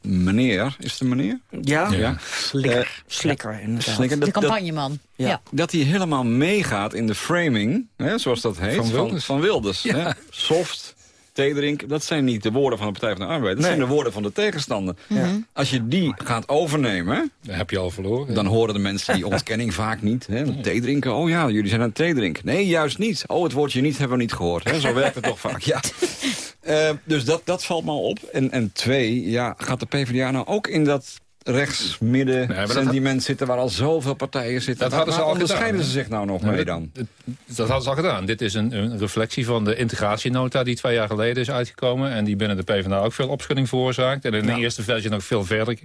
meneer, is het een meneer? Ja, ja. Slikker. Uh, Slikker, inderdaad. Slikker, dat, de campagneman. Ja. ja. Dat hij helemaal meegaat in de framing, hè, zoals dat heet, van Wilders. Van, van Wilders ja. hè? Soft, thee drinken. Dat zijn niet de woorden van de Partij van de Arbeid. Dat nee. zijn de woorden van de tegenstander. Ja. Als je die gaat overnemen... Dan heb je al verloren. Dan horen de mensen die ontkenning vaak niet. Hè? Thee drinken, oh ja, jullie zijn aan het thee drinken. Nee, juist niet. Oh, het woordje niet hebben we niet gehoord. Hè? Zo werkt het toch vaak, ja. Uh, dus dat, dat valt me op. En, en twee, ja, gaat de PvdA nou ook in dat rechts, midden, nee, sentiment had... zitten... waar al zoveel partijen zitten. Dat hadden ze al onderscheiden ze zich nou nog nee, mee dan? Dat, dat hadden ze al gedaan. Dit is een, een, reflectie van de integratienota die twee jaar geleden is uitgekomen... en die binnen de PvdA ook veel opschudding veroorzaakt. En in de ja. eerste versie nog veel verder.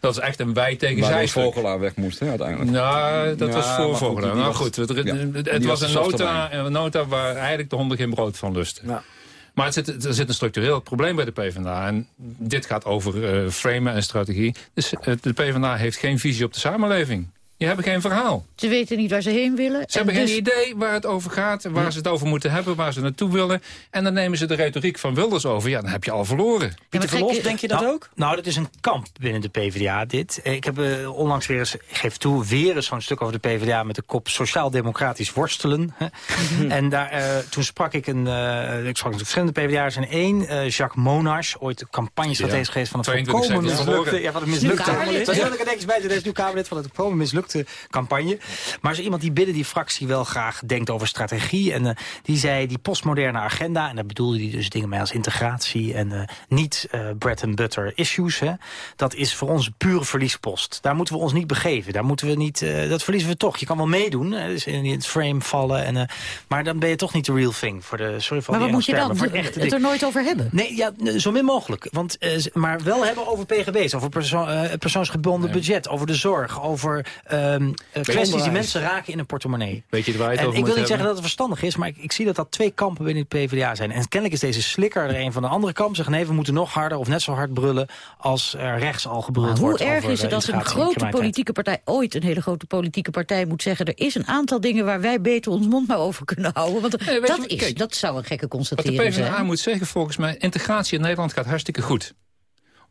Dat is echt een wij tegen zij. Waar Vogelaar weg moest, hè, uiteindelijk. Nou, dat ja, was voor Vogelaar. Nou goed, het, was, was een nota, een nota waar eigenlijk de honden geen brood van lusten. Maar het zit, er zit een structureel probleem bij de PvdA. En dit gaat over uh, framen en strategie. Dus uh, de PvdA heeft geen visie op de samenleving. Je hebben geen verhaal. Ze weten niet waar ze heen willen. Ze hebben dus... geen idee waar het over gaat, waar ja. ze het over moeten hebben, waar ze naartoe willen. En dan nemen ze de retoriek van Wilders over. Ja, dan heb je al verloren. Pieter ja, Verlof, denk je dat nou, ook? Nou, dat is een kamp binnen de PvdA, dit. Ik heb uh, onlangs weer eens, geef toe, weer eens zo'n stuk over de PvdA... met de kop sociaal-democratisch worstelen. Hè. Mm-hmm. en daar, uh, toen sprak ik een, uh, ik sprak verschillende PvdA'ers en één, Jacques Monars, ooit campagnestratege ja. geweest van het volkomen mislukte... Ja, van het mislukte. Dat wil ik er netjes bij, deze nu Kamerlid van het volkomen mislukte campagne. Maar is iemand die binnen die fractie wel graag denkt over strategie. En uh, die zei die postmoderne agenda. En daar bedoelde hij dus dingen mee als integratie. En uh, niet uh, bread and butter issues. Hè. Dat is voor ons pure verliespost. Daar moeten we ons niet begeven. Daar moeten we niet, dat verliezen we toch. Je kan wel meedoen. Dus in het frame vallen. En, maar dan ben je toch niet de real thing. Voor de, sorry voor maar wat moet je dan? Het, het er nooit over hebben? Nee, ja, zo min mogelijk. Want, maar wel hebben over pgb's. Over perso persoonsgebonden nee. budget. Over de zorg. Over um, kwesties die mensen raken in een portemonnee. Weet je waar je het en over ik wil niet hebben? zeggen dat het verstandig is, maar ik, ik, zie dat dat twee kampen binnen het PvdA zijn. En kennelijk is deze slikker er een van de andere kamp. Zeggen nee, we moeten nog harder of net zo hard brullen als er rechts al gebruld maar wordt. Hoe erg is het als een grote politieke partij, ooit een hele grote politieke partij moet zeggen, er is een aantal dingen waar wij beter ons mond maar over kunnen houden. Want nee, dat, je, is, kijk, dat zou een gekke constatering zijn. Wat de PvdA zijn. moet zeggen volgens mij, integratie in Nederland gaat hartstikke goed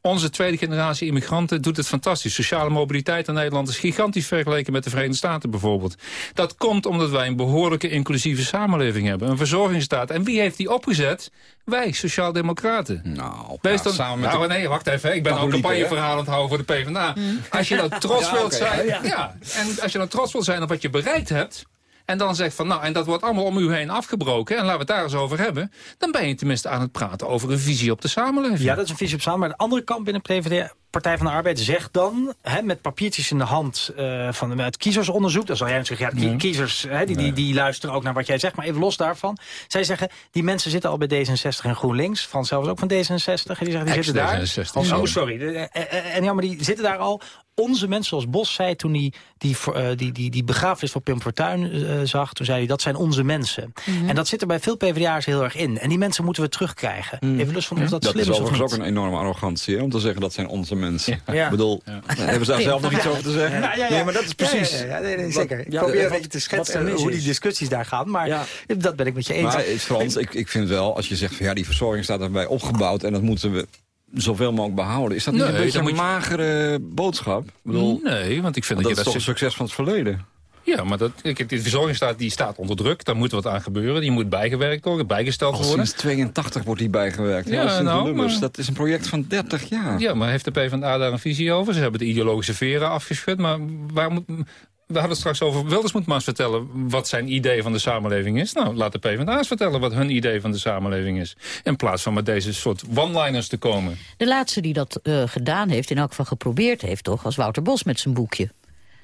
Onze tweede generatie immigranten doet het fantastisch. Sociale mobiliteit in Nederland is gigantisch vergeleken met de Verenigde Staten bijvoorbeeld. Dat komt omdat wij een behoorlijke inclusieve samenleving hebben. Een verzorgingsstaat. En wie heeft die opgezet? Wij, Sociaaldemocraten. Nou, Wees dan, samen met nou, nee, wacht even. Ik ben al campagneverhaal aan het houden voor de PvdA. Mm. Als je nou trots wilt zijn... Ja, en als je nou trots wilt zijn op wat je bereikt hebt... En dan zegt van, nou, en dat wordt allemaal om u heen afgebroken... en laten we het daar eens over hebben... dan ben je tenminste aan het praten over een visie op de samenleving. Ja, dat is een visie op de samenleving. Maar de andere kant binnen PvdA, Partij van de Arbeid zegt dan, hè, met papiertjes in de hand uh, van het kiezersonderzoek... dan zal jij zeggen, ja, kiezers hè, die, die, die, luisteren ook naar wat jij zegt... maar even los daarvan. Zij zeggen, die mensen zitten al bij D66 en GroenLinks. Van zelfs ook van D66. En die zeggen, die zitten daar. Oh, sorry. En, en ja, maar die zitten daar al onze mensen, zoals Bos zei toen hij die, uh, die, die, die begrafenis van Pim Fortuyn uh, zag... toen zei hij, dat zijn onze mensen. Mm -hmm. En dat zit er bij veel PvdA'ers heel erg in. En die mensen moeten we terugkrijgen. Mm. Even lust van of dat, dat slim is Dat is overigens ook een enorme arrogantie, om te zeggen dat zijn onze mensen. Ja. Ik bedoel, ja. hebben ze daar zelf nog iets over te zeggen? Ja, nee, maar dat is precies... Ja, nee, nee, zeker. Ik probeer een beetje te schetsen hoe die discussies daar gaan. Maar dat ben ik met je eens. Maar Frans, ik, ik vind wel, als je zegt... Van, ja, die verzorging staat erbij opgebouwd... en dat moeten we zoveel mogelijk behouden. Is dat niet een beetje een magere boodschap? Ik bedoel, nee, want ik vind dat, dat is toch een succes van het verleden. Ja, maar dat, kijk, de verzorgingsstaat die staat onder druk. Daar moet wat aan gebeuren. Die moet bijgewerkt worden, bijgesteld worden. sinds 82 wordt die bijgewerkt. Ja, ja nou, maar... Dat is een project van 30 jaar. Ja, maar heeft de PvdA daar een visie over? Ze hebben de ideologische veren afgeschud. Maar waar moet, we hadden het straks over, Wilders moet maar eens vertellen wat zijn idee van de samenleving is. Nou, laat de PvdA's vertellen wat hun idee van de samenleving is. In plaats van met deze soort one-liners te komen. De laatste die dat uh, gedaan heeft, in elk geval geprobeerd heeft toch, als Wouter Bos met zijn boekje.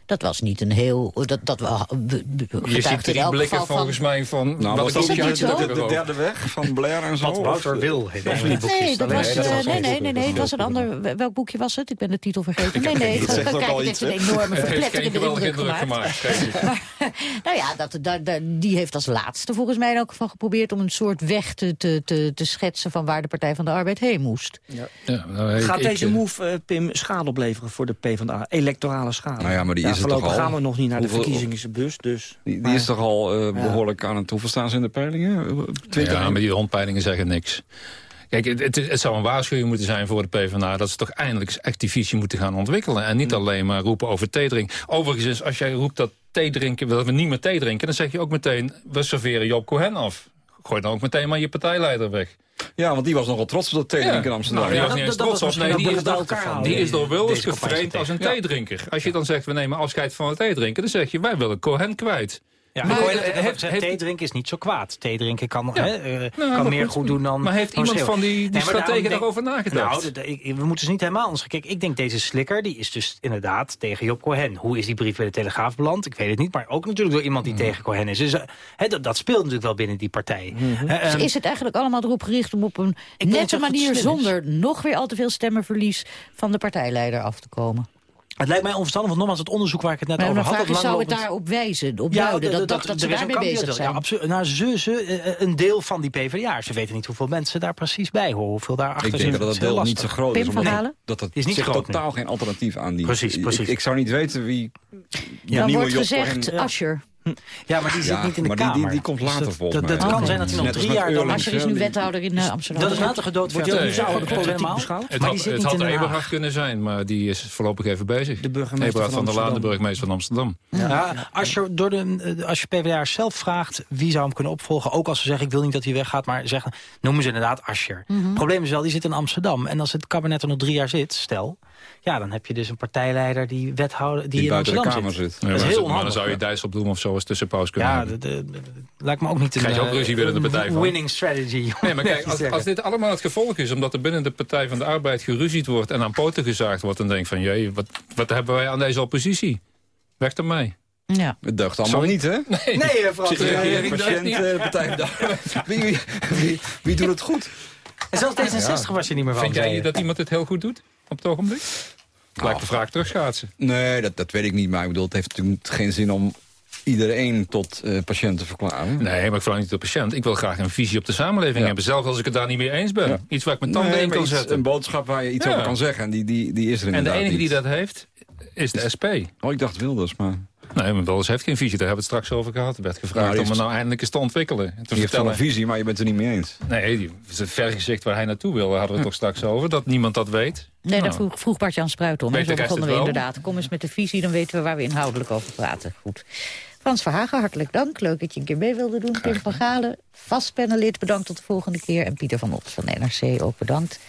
Dat was niet een heel... Dat, dat we, je ziet drie blikken van, volgens mij van... Nou, wat is dat? De, de, derde weg van Blair en zo? Wat Wouter wil. Nee, dat was, nee, nee, nee, nee, het was een ander... Welk boekje was het? Ik ben de titel vergeten. Nee, nee, het zegt ook al iets. een enorme verpletterende indruk gemaakt. nou ja, die heeft als laatste volgens mij ook van geprobeerd... om een soort weg te, te, te, te schetsen van waar de Partij van de Arbeid heen moest. Ja. Ja, nou, Gaat ik, deze move, uh, Pim, schade opleveren voor de PvdA? Electorale schade? Nou ja, maar die is het toch al? gaan we nog niet naar de verkiezingsbus. Dus, die, die is toch al uh, behoorlijk aan het hoeveel staan ze in de peilingen? Twitter ja, maar die rondpeilingen zeggen niks. Kijk, het, het, het, zou een waarschuwing moeten zijn voor de PvdA... dat ze toch eindelijk echt die visie moeten gaan ontwikkelen. En niet alleen maar roepen over theedrinken. Overigens, als jij roept dat theedrinken, dat we niet meer thee drinken... dan zeg je ook meteen, we serveren Job Cohen af. Gooi dan ook meteen maar je partijleider weg. Ja, want die was nogal trots op dat theedrinken in Amsterdam. Nou, die was niet eens trots op. Nee, die is, die is door Wilders geframed als een theedrinker. Als je dan zegt, we nemen afscheid van het theedrinken... dan zeg je, wij willen Cohen kwijt. Ja, maar heeft, thee drinken is niet zo kwaad. Thee drinken kan, ja. hè, uh, nou, kan meer goed, goed doen dan... Maar heeft iemand van die, die nee, strategen daarover nagedacht? Nou, ik, we moeten ze niet helemaal anders Kijk, ik denk deze slikker, die is dus inderdaad tegen Job Cohen. Hoe is die brief bij de Telegraaf beland? Ik weet het niet, maar ook natuurlijk door iemand die mm. tegen Cohen is. Dus uh, dat, dat, speelt natuurlijk wel binnen die partij. Mm -hmm. uh, um, is het eigenlijk allemaal erop gericht om op een nette manier... zonder nog weer al te veel stemmenverlies van de partijleider af te komen? Het lijkt mij onverstandig, want nogmaals het onderzoek waar ik het net maar over had... Maar zou het daarop wijzen, op ja, duiden, dat, dat, dat, ze daarmee bezig zijn? Ja, absoluut. Nou, ze, ze, eh, een deel van die PvdA. Ze weten niet hoeveel mensen daar precies bij horen. Hoeveel daar achter Ik denk dat dat deel niet zo groot is. Omdat dat het is niet zich groot, totaal geen alternatief aandient. Precies, precies. Ik, ik zou niet weten wie... Ja, dan wordt gezegd, Asscher. Ja, maar die zit niet in de maar Kamer. Die, die, die komt dus later dat, volgens dat, mij. Dat kan zijn dat hij nog drie jaar... Dan Asscher is nu wethouder in uh, Amsterdam. Dat is later gedoodverfd. Wordt hij ook niet politiek beschouwd? Het had, het had Eberhard kunnen zijn, maar die is voorlopig even bezig. De burgemeester Eberhard van, van der Laan, de burgemeester van Amsterdam. Ja. Ja, als, je door de, als je PvdA zelf vraagt wie zou hem kunnen opvolgen... ook als ze zeggen ik wil niet dat hij weggaat, maar zeggen, noemen ze inderdaad Asscher. Mm -hmm. Het probleem is wel, die zit in Amsterdam. En als het kabinet er nog drie jaar zit, stel... Ja, dan heb je dus een partijleider die wethouder die, die in Amsterdam de Kamer zit. zit. Ja, dat is heel maar dan zou je Dijs opdoen of zo als tussenpauze kunnen Ja, de, lijkt me ook niet een, Krijg je ook ruzie binnen de partij van. winning strategy. Nee, maar kijk, als, als, dit allemaal het gevolg is... omdat er binnen de Partij van de Arbeid geruzied wordt... en aan poten gezaagd wordt... dan denk ik van, jee, wat, wat hebben wij aan deze oppositie? Weg ermee. Ja. Het deugt allemaal Sorry? niet, hè? Nee, nee Frans. Patiënt, uh, Partij van de Arbeid. Wie, wie, wie, wie doet het goed? En zelfs D66 was je niet meer van. Vind jij dat iemand het heel goed doet op het ogenblik? Lijkt de vraag terugschaatsen. Nee, dat, dat weet ik niet. Maar ik bedoel, het heeft natuurlijk geen zin om iedereen tot uh, patiënt te verklaren. Nee, maar ik vraag niet tot patiënt. Ik wil graag een visie op de samenleving ja. hebben. Zelfs als ik het daar niet mee eens ben. Ja. Iets waar ik mijn tanden nee, in kan zetten. Een boodschap waar je iets ja. over kan zeggen. En die, die, die is er inderdaad En de enige niet. die dat heeft, is de SP. Oh, ik dacht Wilders, maar... Nee, maar Wilders heeft geen visie. Daar hebben we het straks over gehad. Er werd gevraagd om het nou eindelijk eens te ontwikkelen. En te heeft wel een visie, maar je bent het er niet mee eens. Nee, die, het vergezicht waar hij naartoe wil, daar hadden we het toch straks over. Dat niemand dat weet. Nee, dat vroeg, vroeg Bart-Jan Spruit om. Zo begonnen we inderdaad. Kom eens met de visie, dan weten we waar we inhoudelijk over praten. Goed. Frans Verhagen, hartelijk dank. Leuk dat je een keer mee wilde doen. Pim van Galen, vast panelid, bedankt tot de volgende keer. En Pieter van Ops van NRC ook bedankt.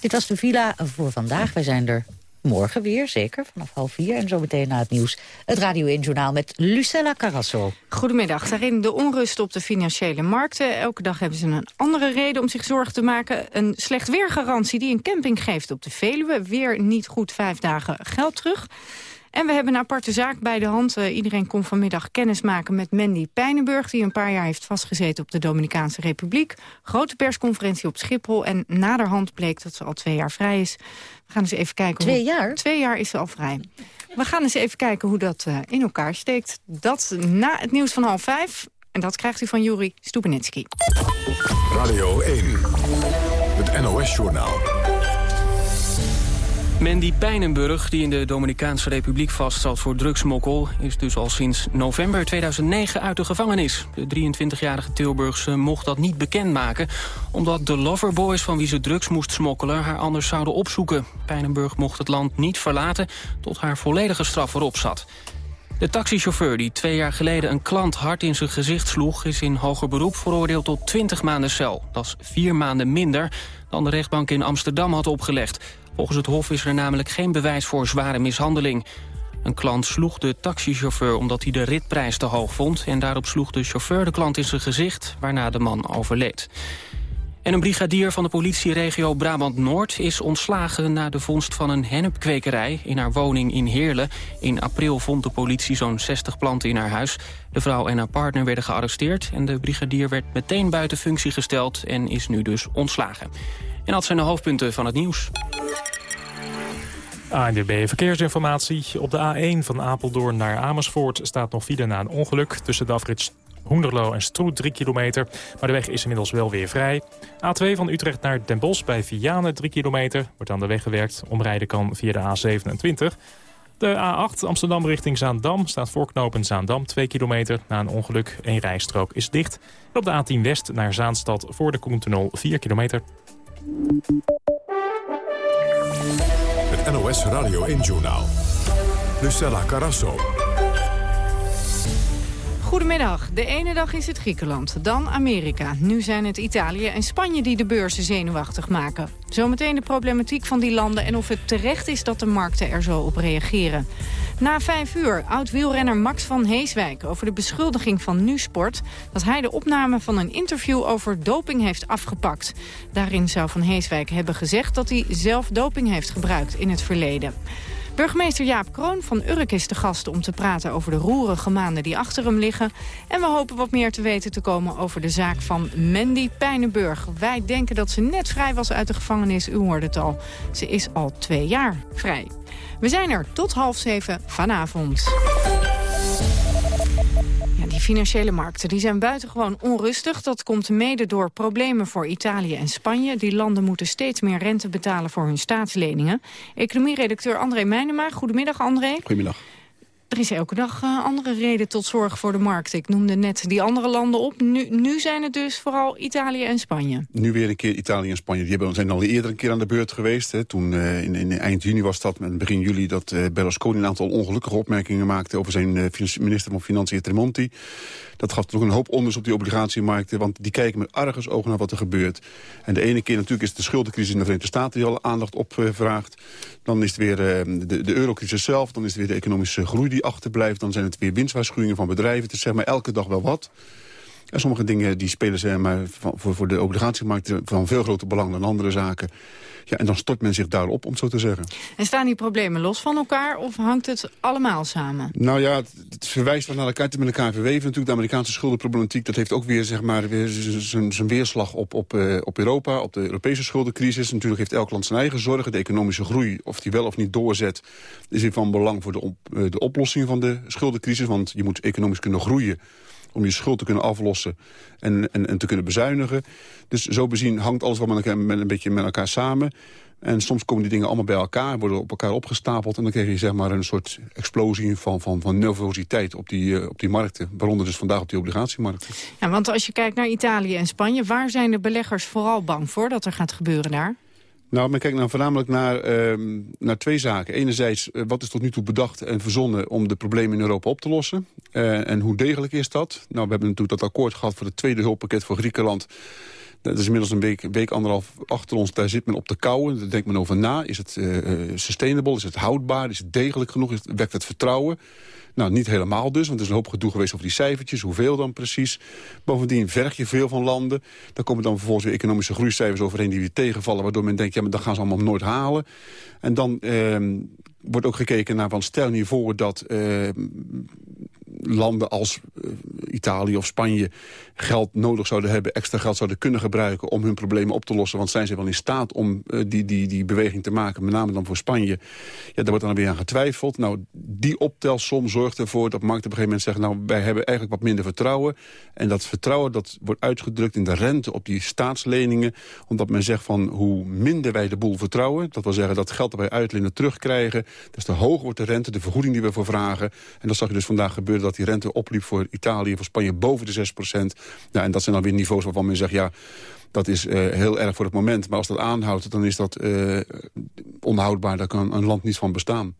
Dit was de Villa voor vandaag. Wij zijn er morgen weer, zeker, vanaf half vier. En zo meteen na het nieuws het Radio 1 Journaal met Lucella Carrasso. Goedemiddag. Daarin de onrust op de financiële markten. Elke dag hebben ze een andere reden om zich zorgen te maken. Een slecht weergarantie die een camping geeft op de Veluwe. Weer niet goed vijf dagen geld terug. En we hebben een aparte zaak bij de hand. Uh, iedereen kon vanmiddag kennis maken met Mandy Pijnenburg... die een paar jaar heeft vastgezeten op de Dominicaanse Republiek. Grote persconferentie op Schiphol. En naderhand bleek dat ze al twee jaar vrij is. We gaan eens even kijken... Twee jaar? Twee jaar is ze al vrij. We gaan eens even kijken hoe dat uh, in elkaar steekt. Dat na het nieuws van half vijf. En dat krijgt u van Juri Stubenitski. Radio 1, het NOS-journaal. Mandy Pijnenburg, die in de Dominicaanse Republiek vastzat voor drugsmokkel... is dus al sinds november 2009 uit de gevangenis. De 23-jarige Tilburgse mocht dat niet bekendmaken... omdat de loverboys van wie ze drugs moest smokkelen haar anders zouden opzoeken. Pijnenburg mocht het land niet verlaten tot haar volledige straf erop zat. De taxichauffeur die twee jaar geleden een klant hard in zijn gezicht sloeg... is in hoger beroep veroordeeld tot 20 maanden cel. Dat is vier maanden minder dan de rechtbank in Amsterdam had opgelegd. Volgens het Hof is er namelijk geen bewijs voor zware mishandeling. Een klant sloeg de taxichauffeur omdat hij de ritprijs te hoog vond... en daarop sloeg de chauffeur de klant in zijn gezicht, waarna de man overleed. En een brigadier van de politieregio Brabant-Noord is ontslagen... na de vondst van een hennepkwekerij in haar woning in Heerlen. In april vond de politie zo'n 60 planten in haar huis. De vrouw en haar partner werden gearresteerd... en de brigadier werd meteen buiten functie gesteld en is nu dus ontslagen. En dat zijn de hoofdpunten van het nieuws. ANDB Verkeersinformatie. Op de A1 van Apeldoorn naar Amersfoort staat nog file na een ongeluk... tussen de afrit Hoenderloo en Stroet 3 kilometer. Maar de weg is inmiddels wel weer vrij. A2 van Utrecht naar Den Bosch bij Vianen 3 kilometer. Wordt aan de weg gewerkt. Omrijden kan via de A27. De A8 Amsterdam richting Zaandam staat voorknopen Zaandam 2 kilometer. Na een ongeluk, één rijstrook is dicht. op de A10 West naar Zaanstad voor de Koentunnel 4 kilometer. Het NOS Radio 1-journaal. Lucella Carasso. Goedemiddag. De ene dag is het Griekenland, dan Amerika. Nu zijn het Italië en Spanje die de beurzen zenuwachtig maken. Zometeen de problematiek van die landen en of het terecht is dat de markten er zo op reageren. Na vijf uur, oud-wielrenner Max van Heeswijk over de beschuldiging van NuSport... dat hij de opname van een interview over doping heeft afgepakt. Daarin zou Van Heeswijk hebben gezegd dat hij zelf doping heeft gebruikt in het verleden. Burgemeester Jaap Kroon van Urk is de gast om te praten over de roerige maanden die achter hem liggen. En we hopen wat meer te weten te komen over de zaak van Mandy Pijnenburg. Wij denken dat ze net vrij was uit de gevangenis, u hoorde het al. Ze is al twee jaar vrij. We zijn er tot half zeven vanavond. Ja, die financiële markten die zijn buitengewoon onrustig. Dat komt mede door problemen voor Italië en Spanje. Die landen moeten steeds meer rente betalen voor hun staatsleningen. Economieredacteur André Meijnema. Goedemiddag, André. Goedemiddag. Er is elke dag uh, andere reden tot zorg voor de markt. Ik noemde net die andere landen op. Nu, nu zijn het dus vooral Italië en Spanje. Nu weer een keer Italië en Spanje. Die hebben, zijn al eerder een keer aan de beurt geweest. Hè. Toen uh, in, in, eind juni was dat, en begin juli... dat uh, Berlusconi een aantal ongelukkige opmerkingen maakte... over zijn minister van Financiën Tremonti. Dat gaf toch een hoop onders op die obligatiemarkten... want die kijken met argusogen naar wat er gebeurt. En de ene keer natuurlijk is de schuldencrisis in de Verenigde Staten... die al aandacht op vraagt. Dan is het weer de, de eurocrisis zelf. Dan is het weer de economische groei die achterblijft. Dan zijn het weer winstwaarschuwingen van bedrijven. Het is zeg maar elke dag wel wat. En sommige dingen die spelen zeg maar, voor, voor de obligatiemarkt van veel groter belang dan andere zaken. Ja, en dan stort men zich daarop, om het zo te zeggen. En staan die problemen los van elkaar of hangt het allemaal samen? Nou ja, het, verwijst wel naar elkaar. Het met elkaar verweven natuurlijk. De Amerikaanse schuldenproblematiek, dat heeft ook weer, zeg maar, weer zijn weerslag op, op, uh, op Europa, op de Europese schuldencrisis. Natuurlijk heeft elk land zijn eigen zorgen. De economische groei, of die wel of niet doorzet, is van belang voor de, op, uh, de oplossing van de schuldencrisis. Want je moet economisch kunnen groeien om je schuld te kunnen aflossen en, en, en te kunnen bezuinigen. Dus zo bezien hangt alles wel met elkaar, met, een beetje met elkaar samen. En soms komen die dingen allemaal bij elkaar, worden op elkaar opgestapeld... en dan krijg je zeg maar een soort explosie van, van, van nervositeit op die, uh, op die markten. Waaronder dus vandaag op die obligatiemarkten. Ja, want als je kijkt naar Italië en Spanje... waar zijn de beleggers vooral bang voor dat er gaat gebeuren daar? Nou, men kijkt nou voornamelijk naar, ehm, naar twee zaken. Enerzijds, uh, wat is tot nu toe bedacht en verzonnen om de problemen in Europa op te lossen? Uh, en hoe degelijk is dat? Nou, we hebben natuurlijk dat akkoord gehad voor het tweede hulppakket voor Griekenland. Dat is inmiddels een week, week anderhalf achter ons. Daar zit men op te kouwen. Daar denkt men over na. Is het uh, sustainable? Is het houdbaar? Is het degelijk genoeg? Is het, wekt het vertrouwen? Nou, niet helemaal dus, want er is een hoop gedoe geweest over die cijfertjes. Hoeveel dan precies? Bovendien verg je veel van landen. Daar komen dan vervolgens weer economische groeicijfers overheen die weer tegenvallen. Waardoor men denkt, ja, maar dat gaan ze allemaal nooit halen. En dan eh, wordt ook gekeken naar, van stel je voor dat... Uh, landen als uh, Italië of Spanje geld nodig zouden hebben... extra geld zouden kunnen gebruiken om hun problemen op te lossen. Want zijn ze wel in staat om uh, die, die, die beweging te maken, met name dan voor Spanje. Ja, daar wordt dan weer aan getwijfeld. Nou, die optelsom zorgt ervoor dat markten op een gegeven moment zeggen... nou, wij hebben eigenlijk wat minder vertrouwen. En dat vertrouwen dat wordt uitgedrukt in de rente op die staatsleningen. Omdat men zegt van hoe minder wij de boel vertrouwen... dat wil zeggen dat geld dat wij uitlenen terugkrijgen... dus te hoger wordt de rente, de vergoeding die we voor vragen. En dat zag je dus vandaag gebeuren dat die rente opliep voor Italië voor Spanje boven de 6 procent. Nou, en dat zijn dan weer niveaus waarvan men zegt... ja, dat is uh, heel erg voor het moment. Maar als dat aanhoudt, dan is dat uh, onhoudbaar. Daar kan een land niet van bestaan.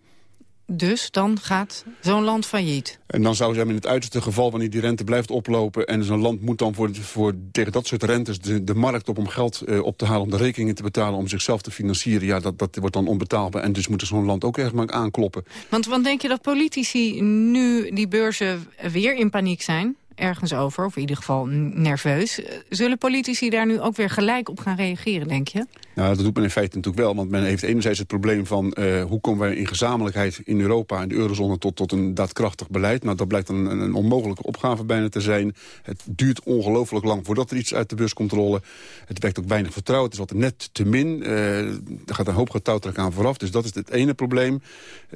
Dus dan gaat zo'n land failliet? En dan zou ze in het uiterste geval, wanneer die rente blijft oplopen... en zo'n land moet dan voor, voor, tegen dat soort rentes de, de markt op om geld uh, op te halen... om de rekeningen te betalen, om zichzelf te financieren... ja, dat, dat wordt dan onbetaalbaar. En dus moet zo'n land ook ergens aankloppen. Want, want denk je dat politici nu die beurzen weer in paniek zijn? Ergens over, of in ieder geval nerveus. Zullen politici daar nu ook weer gelijk op gaan reageren, denk je? Nou, dat doet men in feite natuurlijk wel. Want men heeft enerzijds het probleem van... Uh, hoe komen wij in gezamenlijkheid in Europa en de eurozone tot, tot een daadkrachtig beleid. Nou, dat blijkt een, een onmogelijke opgave bijna te zijn. Het duurt ongelooflijk lang voordat er iets uit de bus komt rollen. Het wekt ook weinig vertrouwen. Het is altijd net te min. Uh, er gaat een hoop getouwtrek aan vooraf. Dus dat is het ene probleem.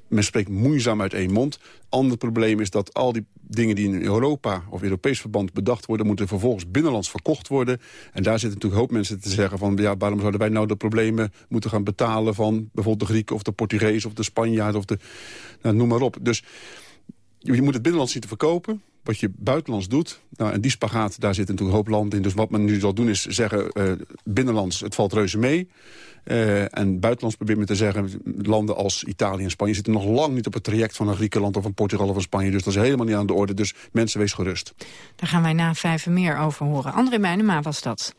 Men spreekt moeizaam uit één mond. Ander probleem is dat al die dingen die in Europa of Europees verband bedacht worden... moeten vervolgens binnenlands verkocht worden. En daar zitten natuurlijk hoop mensen te zeggen van... ja, waarom zouden wij nou de problemen moeten gaan betalen... van bijvoorbeeld de Grieken of de Portugees of de Spanjaarden of de... Nou, noem maar op. Dus je moet het binnenlands zien te verkopen wat je buitenlands doet. Nou, en die spagaat, daar zit natuurlijk een hoop landen in. Dus wat men nu zal doen is zeggen, uh, binnenlands, het valt reuze mee. Uh, en buitenlands probeert men te zeggen, landen als Italië en Spanje... zitten nog lang niet op het traject van een Griekenland of een Portugal of een Spanje. Dus dat is helemaal niet aan de orde. Dus mensen, wees gerust. Daar gaan wij na vijf meer over horen. André Meijnema was dat.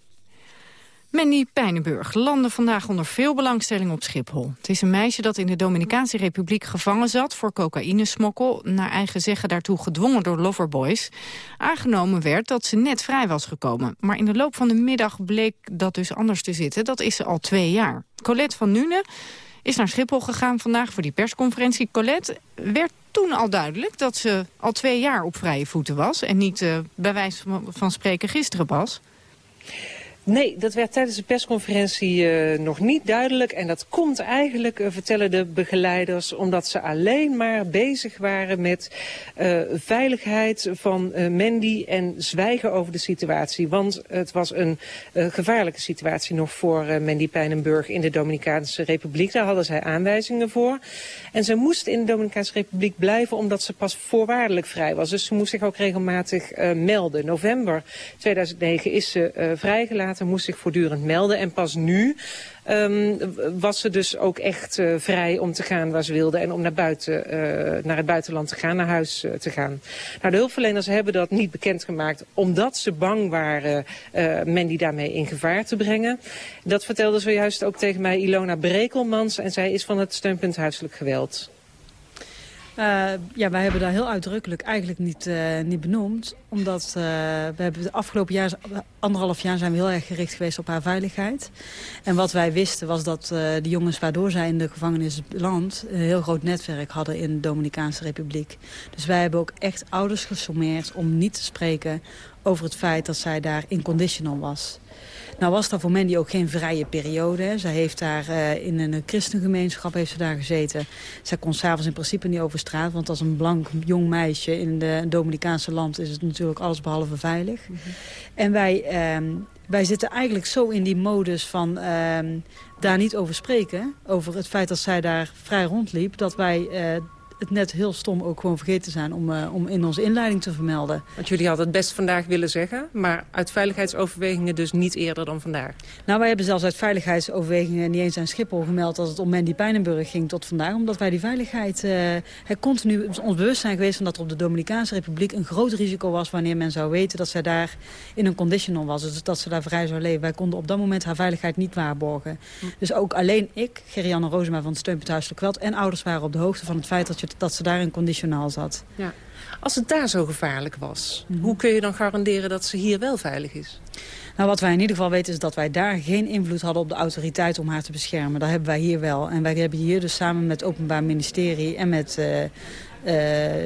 Mandy Pijnenburg landde vandaag onder veel belangstelling op Schiphol. Het is een meisje dat in de Dominicaanse Republiek gevangen zat... voor cocaïnesmokkel, naar eigen zeggen daartoe gedwongen door loverboys. Aangenomen werd dat ze net vrij was gekomen. Maar in de loop van de middag bleek dat dus anders te zitten. Dat is ze al twee jaar. Colette van Nune is naar Schiphol gegaan vandaag voor die persconferentie. Colette, werd toen al duidelijk dat ze al twee jaar op vrije voeten was... en niet uh, bij wijze van spreken gisteren pas? Nee, dat werd tijdens de persconferentie uh, nog niet duidelijk. En dat komt eigenlijk, uh, vertellen de begeleiders, omdat ze alleen maar bezig waren met uh, veiligheid van Mandy en zwijgen over de situatie. Want het was een gevaarlijke situatie nog voor Mandy Pijnenburg in de Dominicaanse Republiek. Daar hadden zij aanwijzingen voor. En ze moest in de Dominicaanse Republiek blijven omdat ze pas voorwaardelijk vrij was. Dus ze moest zich ook regelmatig melden. November 2009 is ze vrijgelaten moest zich voortdurend melden. En pas nu um, was ze dus ook echt uh, vrij om te gaan waar ze wilde. En om naar, buiten, uh, naar het buitenland te gaan, naar huis uh, te gaan. Nou, de hulpverleners hebben dat niet bekendgemaakt omdat ze bang waren Mandy daarmee in gevaar te brengen. Dat vertelde zojuist ook tegen mij Ilona Brekelmans. En zij is van het steunpunt huiselijk geweld. Uh, ja, wij hebben daar heel uitdrukkelijk eigenlijk niet, uh, niet benoemd. Omdat uh, we hebben de afgelopen jaar, anderhalf jaar zijn we heel erg gericht geweest op haar veiligheid. En wat wij wisten was dat de jongens waardoor zij in de gevangenis land... een heel groot netwerk hadden in de Dominicaanse Republiek. Dus wij hebben ook echt ouders gesommeerd om niet te spreken over het feit dat zij daar inconditional was. Nou was dat voor Mandy ook geen vrije periode. Zij heeft daar uh, in een christengemeenschap heeft ze daar gezeten. Zij kon s'avonds in principe niet over straat. Want als een blank jong meisje in de Dominicaanse land is het natuurlijk alles behalve veilig. Mm -hmm. En wij, um, wij zitten eigenlijk zo in die modus van um, daar niet over spreken. Over het feit dat zij daar vrij rondliep. Dat wij... Uh, het net heel stom ook gewoon vergeten zijn om, uh, om in onze inleiding te vermelden. Want jullie hadden het best vandaag willen zeggen, maar uit veiligheidsoverwegingen dus niet eerder dan vandaag. Nou, wij hebben zelfs uit veiligheidsoverwegingen niet eens aan Schiphol gemeld als het om Mandy Pijnenburg ging tot vandaag. Omdat wij die veiligheid uh, continu ons bewust zijn geweest van dat er op de Dominicaanse Republiek een groot risico was wanneer men zou weten dat zij daar in een conditional was. Dus dat ze daar vrij zou leven. Wij konden op dat moment haar veiligheid niet waarborgen. Hm. Dus ook alleen ik, Gerianne Rozema van het Steunpunt Huiselijk Geweld en ouders waren op de hoogte van het feit dat, je, dat ze daar in conditionaal zat. Ja. Als het daar zo gevaarlijk was, mhm. hoe kun je dan garanderen dat ze hier wel veilig is? Nou, wat wij in ieder geval weten is dat wij daar geen invloed hadden op de autoriteit om haar te beschermen. Dat hebben wij hier wel. En wij hebben hier dus samen met het Openbaar Ministerie en met uh, uh,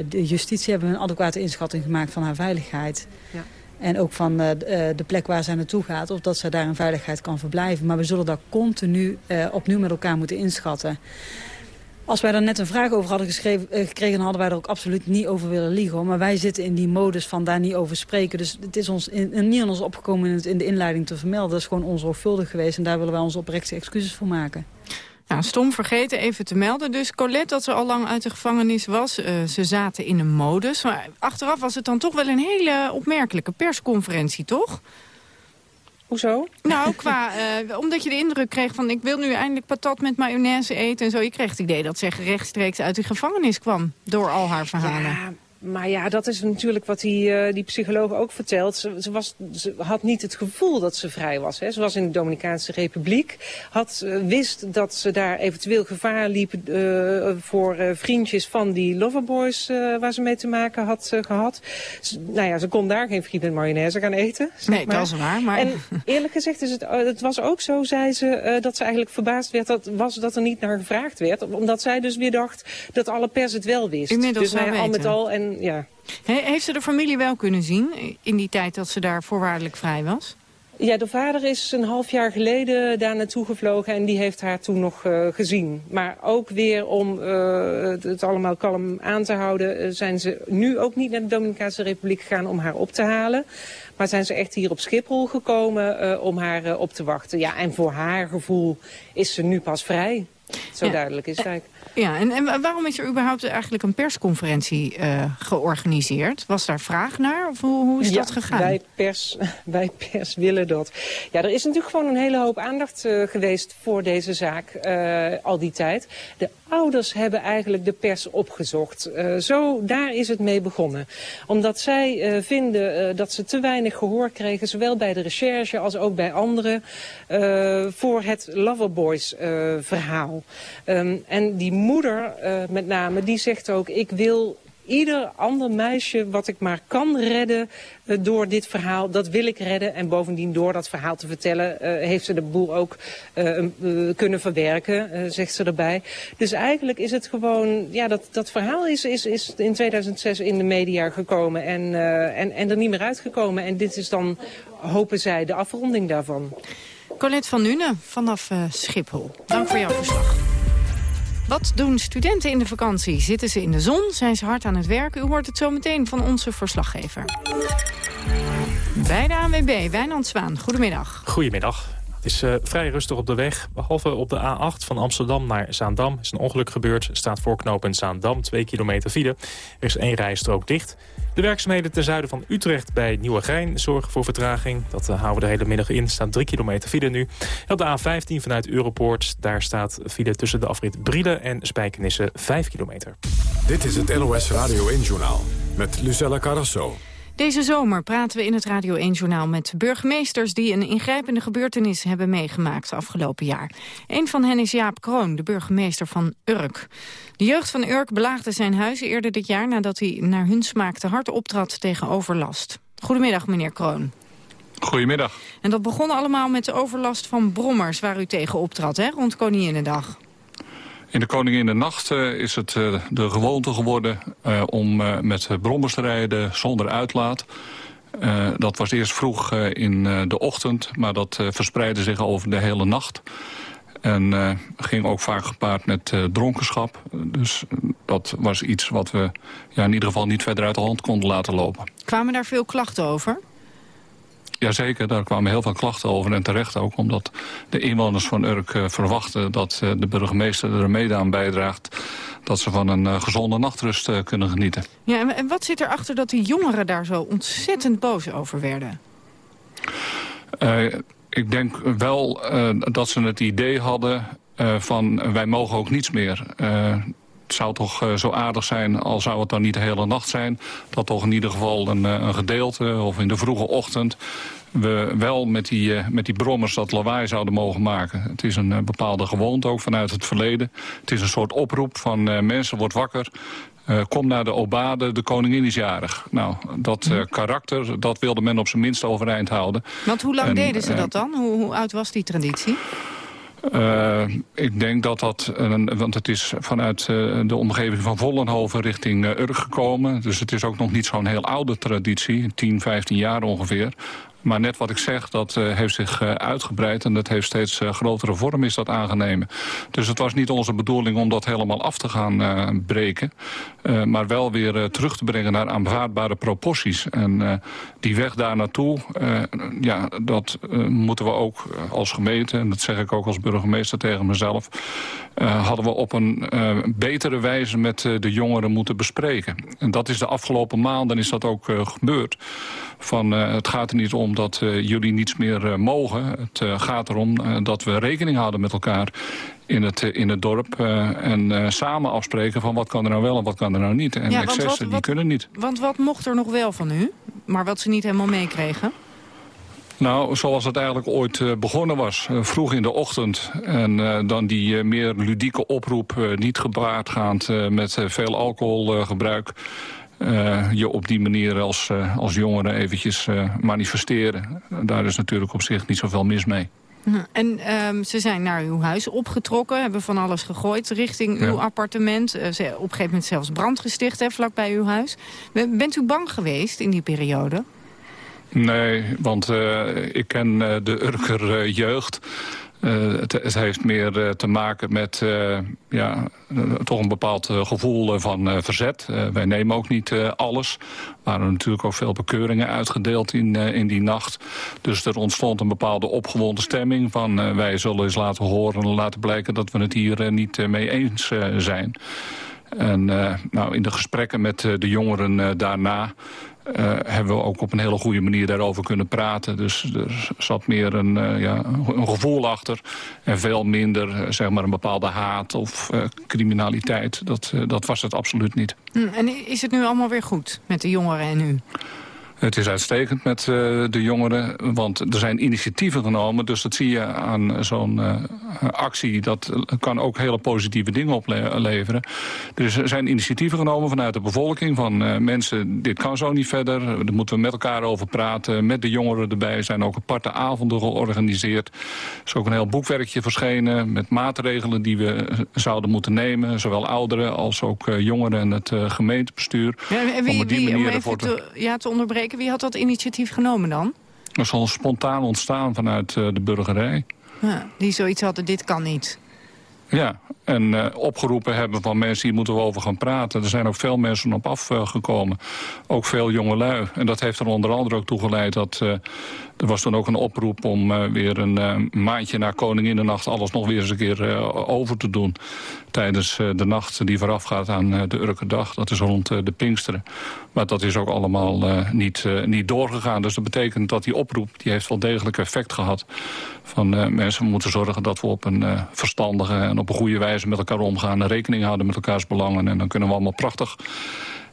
de justitie hebben we een adequate inschatting gemaakt van haar veiligheid. Ja. En ook van uh, de plek waar zij naartoe gaat, of dat zij daar in veiligheid kan verblijven. Maar we zullen dat continu opnieuw met elkaar moeten inschatten. Als wij daar net een vraag over hadden uh, gekregen... hadden wij er ook absoluut niet over willen liegen. Maar wij zitten in die modus van daar niet over spreken. Dus het is ons in, niet aan ons opgekomen in, in de inleiding te vermelden. Dat is gewoon onzorgvuldig geweest. En daar willen wij onze oprechte excuses voor maken. Nou, stom vergeten even te melden. Dus Colette, dat ze al lang uit de gevangenis was. Uh, ze zaten in een modus. Maar achteraf was het dan toch wel een hele opmerkelijke persconferentie, toch? Hoezo? Nou, qua, uh, omdat je de indruk kreeg van... ik wil nu eindelijk patat met mayonaise eten en zo. Je kreeg het idee dat ze rechtstreeks uit de gevangenis kwam... door al haar verhalen. Ja, maar ja, dat is natuurlijk wat die, uh, die psycholoog ook vertelt. Ze, ze, was, ze had niet het gevoel dat ze vrij was. Hè. Ze was in de Dominicaanse Republiek. Had, uh, wist dat ze daar eventueel gevaar liep uh, voor vriendjes van die loverboys waar ze mee te maken had gehad. nou ja, ze kon daar geen friet met mayonaise gaan eten. Nee, dat is waar. Maar... En eerlijk gezegd, is het, het was ook zo, zei ze, dat ze eigenlijk verbaasd werd dat, was dat er niet naar gevraagd werd. Omdat zij dus weer dacht dat alle pers het wel wist. Inmiddels dus nou, al met al... En, ja. heeft ze de familie wel kunnen zien in die tijd dat ze daar voorwaardelijk vrij was? Ja, de vader is een half jaar geleden daar naartoe gevlogen en die heeft haar toen nog uh, gezien. Maar ook weer om uh, het allemaal kalm aan te houden... Uh, zijn ze nu ook niet naar de Dominicaanse Republiek gegaan om haar op te halen. Maar zijn ze echt hier op Schiphol gekomen om haar op te wachten. Ja, en voor haar gevoel is ze nu pas vrij. Zo duidelijk is het Ja, en, en, waarom is er überhaupt eigenlijk een persconferentie uh, georganiseerd? Was daar vraag naar of hoe, hoe is dat gegaan? Wij pers, wij pers willen dat. Ja, er is natuurlijk gewoon een hele hoop aandacht uh, geweest voor deze zaak uh, al die tijd. De ouders hebben eigenlijk de pers opgezocht. zo, daar is het mee begonnen. Omdat zij vinden dat ze te weinig gehoor kregen, zowel bij de recherche als ook bij anderen, voor het Loverboys verhaal. Um, en die moeder uh, met name, die zegt ook... ik wil ieder ander meisje wat ik maar kan redden uh, door dit verhaal, dat wil ik redden. En bovendien door dat verhaal te vertellen uh, heeft ze de boel ook kunnen verwerken, zegt ze erbij. Dus eigenlijk is het gewoon, ja dat, dat verhaal is, is, is in 2006 in de media gekomen en, en, en er niet meer uitgekomen. En dit is dan, hopen zij, de afronding daarvan. Colette van Nuenen vanaf Schiphol. Dank voor jouw verslag. Wat doen studenten in de vakantie? Zitten ze in de zon? Zijn ze hard aan het werk? U hoort het zo meteen van onze verslaggever. Bij de ANWB, Wijnand Zwaan. Goedemiddag. Goedemiddag. Is uh, vrij rustig op de weg. Behalve op de A8 van Amsterdam naar Zaandam is een ongeluk gebeurd. Staat voor knooppunt Zaandam, 2 kilometer file. Er is één rijstrook dicht. De werkzaamheden ten zuiden van Utrecht bij Nieuwegein zorgen voor vertraging. Dat uh, houden we de hele middag in. Staat 3 kilometer file nu. op de A15 vanuit Europoort. Daar staat file tussen de afrit Brielen en Spijkenisse 5 kilometer. Dit is het NOS Radio 1-journaal met Lucella Carrasso. Deze zomer praten we in het Radio 1-journaal met burgemeesters... die een ingrijpende gebeurtenis hebben meegemaakt afgelopen jaar. Een van hen is Jaap Kroon, de burgemeester van Urk. De jeugd van Urk belaagde zijn huis eerder dit jaar... nadat hij naar hun smaak te hard optrad tegen overlast. Goedemiddag, meneer Kroon. Goedemiddag. En dat begon allemaal met de overlast van brommers... waar u tegen optrad, hè, rond Koninginnedag. In de Koningin in de Nacht uh, is het uh, de gewoonte geworden uh, om met brommers te rijden zonder uitlaat. dat was eerst vroeg in de ochtend, maar dat verspreidde zich over de hele nacht. En ging ook vaak gepaard met dronkenschap. Dus dat was iets wat we ja, in ieder geval niet verder uit de hand konden laten lopen. Kwamen daar veel klachten over? Jazeker, daar kwamen heel veel klachten over en terecht ook. Omdat de inwoners van Urk verwachten dat de burgemeester er mede aan bijdraagt dat ze van een gezonde nachtrust kunnen genieten. Ja, en wat zit erachter dat die jongeren daar zo ontzettend boos over werden? ik denk wel dat ze het idee hadden van wij mogen ook niets meer het zou toch uh, zo aardig zijn, al zou het dan niet de hele nacht zijn... dat toch in ieder geval een, een gedeelte of in de vroege ochtend... we wel met die, uh, met die brommers dat lawaai zouden mogen maken. Het is een uh, bepaalde gewoonte ook vanuit het verleden. Het is een soort oproep van mensen, wordt wakker... kom naar de Obade, de koningin is jarig. Nou, dat karakter, dat wilde men op zijn minst overeind houden. Want hoe lang deden ze dat dan? Hoe, hoe oud was die traditie? Uh, ik denk dat dat, want het is vanuit uh, de omgeving van Vollenhoven richting uh, Urk gekomen. Dus het is ook nog niet zo'n heel oude traditie, 10, 15 jaar ongeveer. Maar net wat ik zeg, dat uh, heeft zich uh, uitgebreid... en dat heeft steeds uh, grotere vorm is dat aangenemen. Dus het was niet onze bedoeling om dat helemaal af te gaan breken... maar wel weer terug te brengen naar aanvaardbare proporties. En die weg daar naartoe, ja, dat moeten we ook als gemeente... en dat zeg ik ook als burgemeester tegen mezelf... hadden we op een betere wijze met de jongeren moeten bespreken. En dat is de afgelopen maanden is dat ook gebeurd. Van, het gaat er niet om dat uh, jullie niets meer uh, mogen. Het uh, gaat erom dat we rekening houden met elkaar in het, in het dorp. en samen afspreken van wat kan er nou wel en wat kan er nou niet. En ja, excessen, wat, wat, die kunnen niet. Want wat mocht er nog wel van u? Maar wat ze niet helemaal meekregen? Nou, zoals het eigenlijk ooit uh, begonnen was. Uh, vroeg in de ochtend. En uh, dan die meer ludieke oproep. niet gebaardgaand met veel alcoholgebruik uh, je op die manier als, uh, als jongere eventjes uh, manifesteren. Daar is natuurlijk op zich niet zoveel mis mee. En um, ze zijn naar uw huis opgetrokken, hebben van alles gegooid richting uw appartement. ze op een gegeven moment zelfs brand gesticht hè, vlakbij uw huis. Bent u bang geweest in die periode? Nee, want ik ken de Urker jeugd. Uh, het, het, heeft meer uh, te maken met uh, ja, toch een bepaald gevoel van verzet. wij nemen ook niet alles. Er waren natuurlijk ook veel bekeuringen uitgedeeld in, in die nacht. Dus er ontstond een bepaalde opgewonden stemming van wij zullen eens laten horen en laten blijken dat we het hier niet mee eens zijn. En nou, in de gesprekken met de jongeren daarna uh, hebben we ook op een hele goede manier daarover kunnen praten. Dus er zat meer een, uh, ja, een gevoel achter. En veel minder uh, zeg maar een bepaalde haat of criminaliteit. Dat, dat was het absoluut niet. Hm, en is het nu allemaal weer goed met de jongeren en u? Het is uitstekend met uh, de jongeren, want er zijn initiatieven genomen. Dus dat zie je aan zo'n uh, actie. Dat kan ook hele positieve dingen opleveren. Dus er zijn initiatieven genomen vanuit de bevolking. Van uh, mensen, dit kan zo niet verder. Daar moeten we met elkaar over praten. Met de jongeren erbij zijn ook aparte avonden georganiseerd. Er is ook een heel boekwerkje verschenen met maatregelen die we zouden moeten nemen. Zowel ouderen als ook jongeren en het gemeentebestuur. Ja, en wie, om op die manier te, ja, te onderbreken wie had dat initiatief genomen dan? Dat is al spontaan ontstaan vanuit uh, de burgerij. Ja, die zoiets hadden, dit kan niet. Ja, en uh, opgeroepen hebben van mensen, hier moeten we over gaan praten. Er zijn ook veel mensen op afgekomen. Uh, ook veel jongelui. En dat heeft er onder andere ook toe geleid dat... Uh, er was dan ook een oproep om uh, weer een uh, maandje na Koninginnennacht... alles nog weer eens een keer uh, over te doen. Tijdens de nacht die voorafgaat aan de Urkendag. Dat is rond de Pinksteren. Maar dat is ook allemaal niet, niet doorgegaan. Dus dat betekent dat die oproep... die heeft wel degelijk effect gehad. Van mensen moeten zorgen dat we op een verstandige en op een goede wijze met elkaar omgaan... en rekening houden met elkaars belangen. En dan kunnen we allemaal prachtig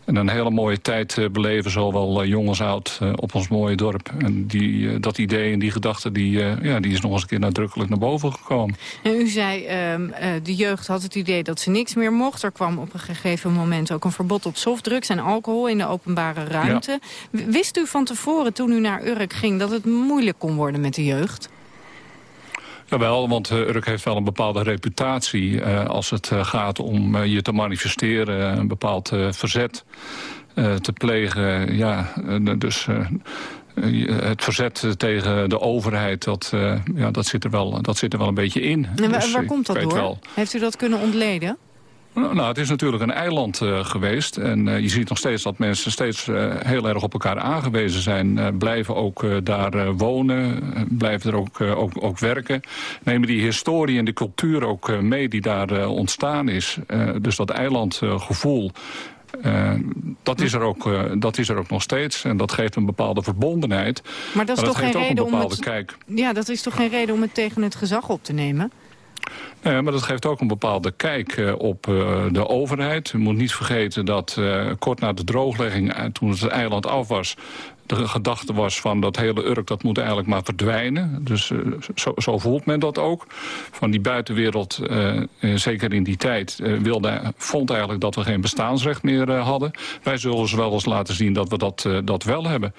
en een hele mooie tijd uh, beleven, zowel uh, jong als oud, uh, op ons mooie dorp. En die, dat idee en die gedachte, die, ja, die is nog eens een keer nadrukkelijk naar boven gekomen. En u zei, ehm, de jeugd had het idee dat ze niks meer mocht. Er kwam op een gegeven moment ook een verbod op softdrugs en alcohol in de openbare ruimte. Wist u van tevoren, toen u naar Urk ging, dat het moeilijk kon worden met de jeugd? Jawel, want uh, Urk heeft wel een bepaalde reputatie uh, als het uh, gaat om je te manifesteren, een bepaald verzet te plegen. Ja, dus het verzet tegen de overheid, dat, ja, dat, zit, er wel, dat zit er wel een beetje in. En waar, dus, waar komt dat door? Wel. Heeft u dat kunnen ontleden? Nou, nou, het is natuurlijk een eiland uh, geweest. En uh, je ziet nog steeds dat mensen steeds uh, heel erg op elkaar aangewezen zijn. blijven ook daar wonen, blijven er ook, ook, ook, werken. Nemen die historie en de cultuur ook mee die daar ontstaan is. dus dat eilandgevoel... dat, is er ook, dat is er ook nog steeds. En dat geeft een bepaalde verbondenheid. Maar dat is toch geen reden om het, kijk. Ja, dat is toch geen reden om het tegen het gezag op te nemen? Uh, maar dat geeft ook een bepaalde kijk uh, op uh, de overheid. Je moet niet vergeten dat kort na de drooglegging, toen het eiland af was gedachte was van dat hele Urk dat moet eigenlijk maar verdwijnen. Dus uh, zo, zo, voelt men dat ook. Van die buitenwereld, uh, zeker in die tijd, wilde, vond eigenlijk dat we geen bestaansrecht meer hadden. Wij zullen ze wel eens laten zien dat we dat, dat wel hebben.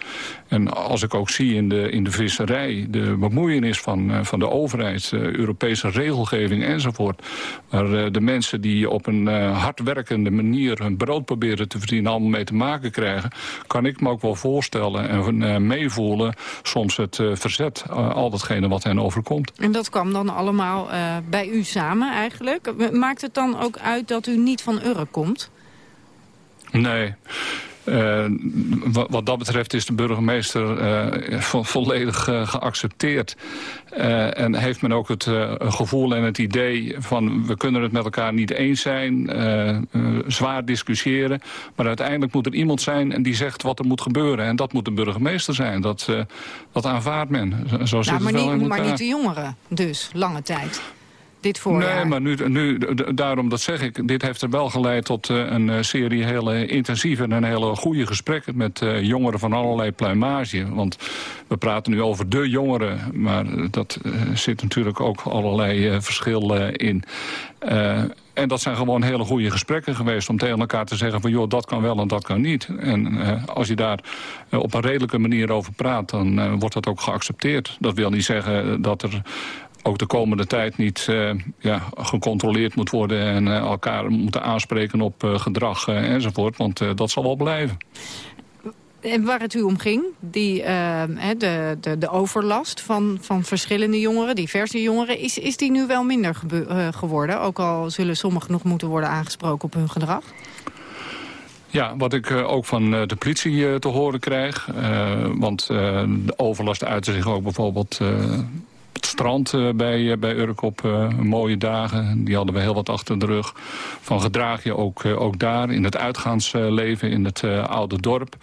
En als ik ook zie in de, in de visserij, de bemoeienis van, van de overheid, Europese regelgeving enzovoort. Waar de mensen die op een hardwerkende manier hun brood proberen te verdienen allemaal mee te maken krijgen, kan ik me ook wel voorstellen en uh, meevoelen soms het uh, verzet, al datgene wat hen overkomt. En dat kwam dan allemaal bij u samen eigenlijk. Maakt het dan ook uit dat u niet van Urk komt? Nee. Uh, wat, wat, dat betreft is de burgemeester uh, vo volledig uh, geaccepteerd. en heeft men ook het gevoel en het idee van... we kunnen het met elkaar niet eens zijn, zwaar discussiëren... maar uiteindelijk moet er iemand zijn en die zegt wat er moet gebeuren. En dat moet de burgemeester zijn. Dat, dat aanvaardt men. Zo zit nou, maar, het wel niet, maar niet de jongeren dus, lange tijd dit. Nee, maar nu, nu, daarom dat zeg ik. Dit heeft er wel geleid tot uh, een uh, serie hele intensieve en hele goede gesprekken... met uh, jongeren van allerlei pluimage. Want we praten nu over de jongeren, maar dat zit natuurlijk ook allerlei verschillen in. En dat zijn gewoon hele goede gesprekken geweest om tegen elkaar te zeggen van joh, dat kan wel en dat kan niet. En als je daar op een redelijke manier over praat, dan wordt dat ook geaccepteerd. Dat wil niet zeggen dat er ook de komende tijd niet uh, ja, gecontroleerd moet worden... en uh, elkaar moeten aanspreken op uh, gedrag enzovoort. Want dat zal wel blijven. En waar het u om ging, die, de, de, de overlast van, van verschillende jongeren, diverse jongeren... is, is die nu wel minder geworden? Ook al zullen sommigen nog moeten worden aangesproken op hun gedrag? Ja, wat ik ook van de politie te horen krijg. want de overlast uitte zich ook bijvoorbeeld het strand uh, bij, uh, bij Urk op uh, mooie dagen. Die hadden we heel wat achter de rug. Van gedraag je ook, ook daar in het uitgaansleven in het oude dorp.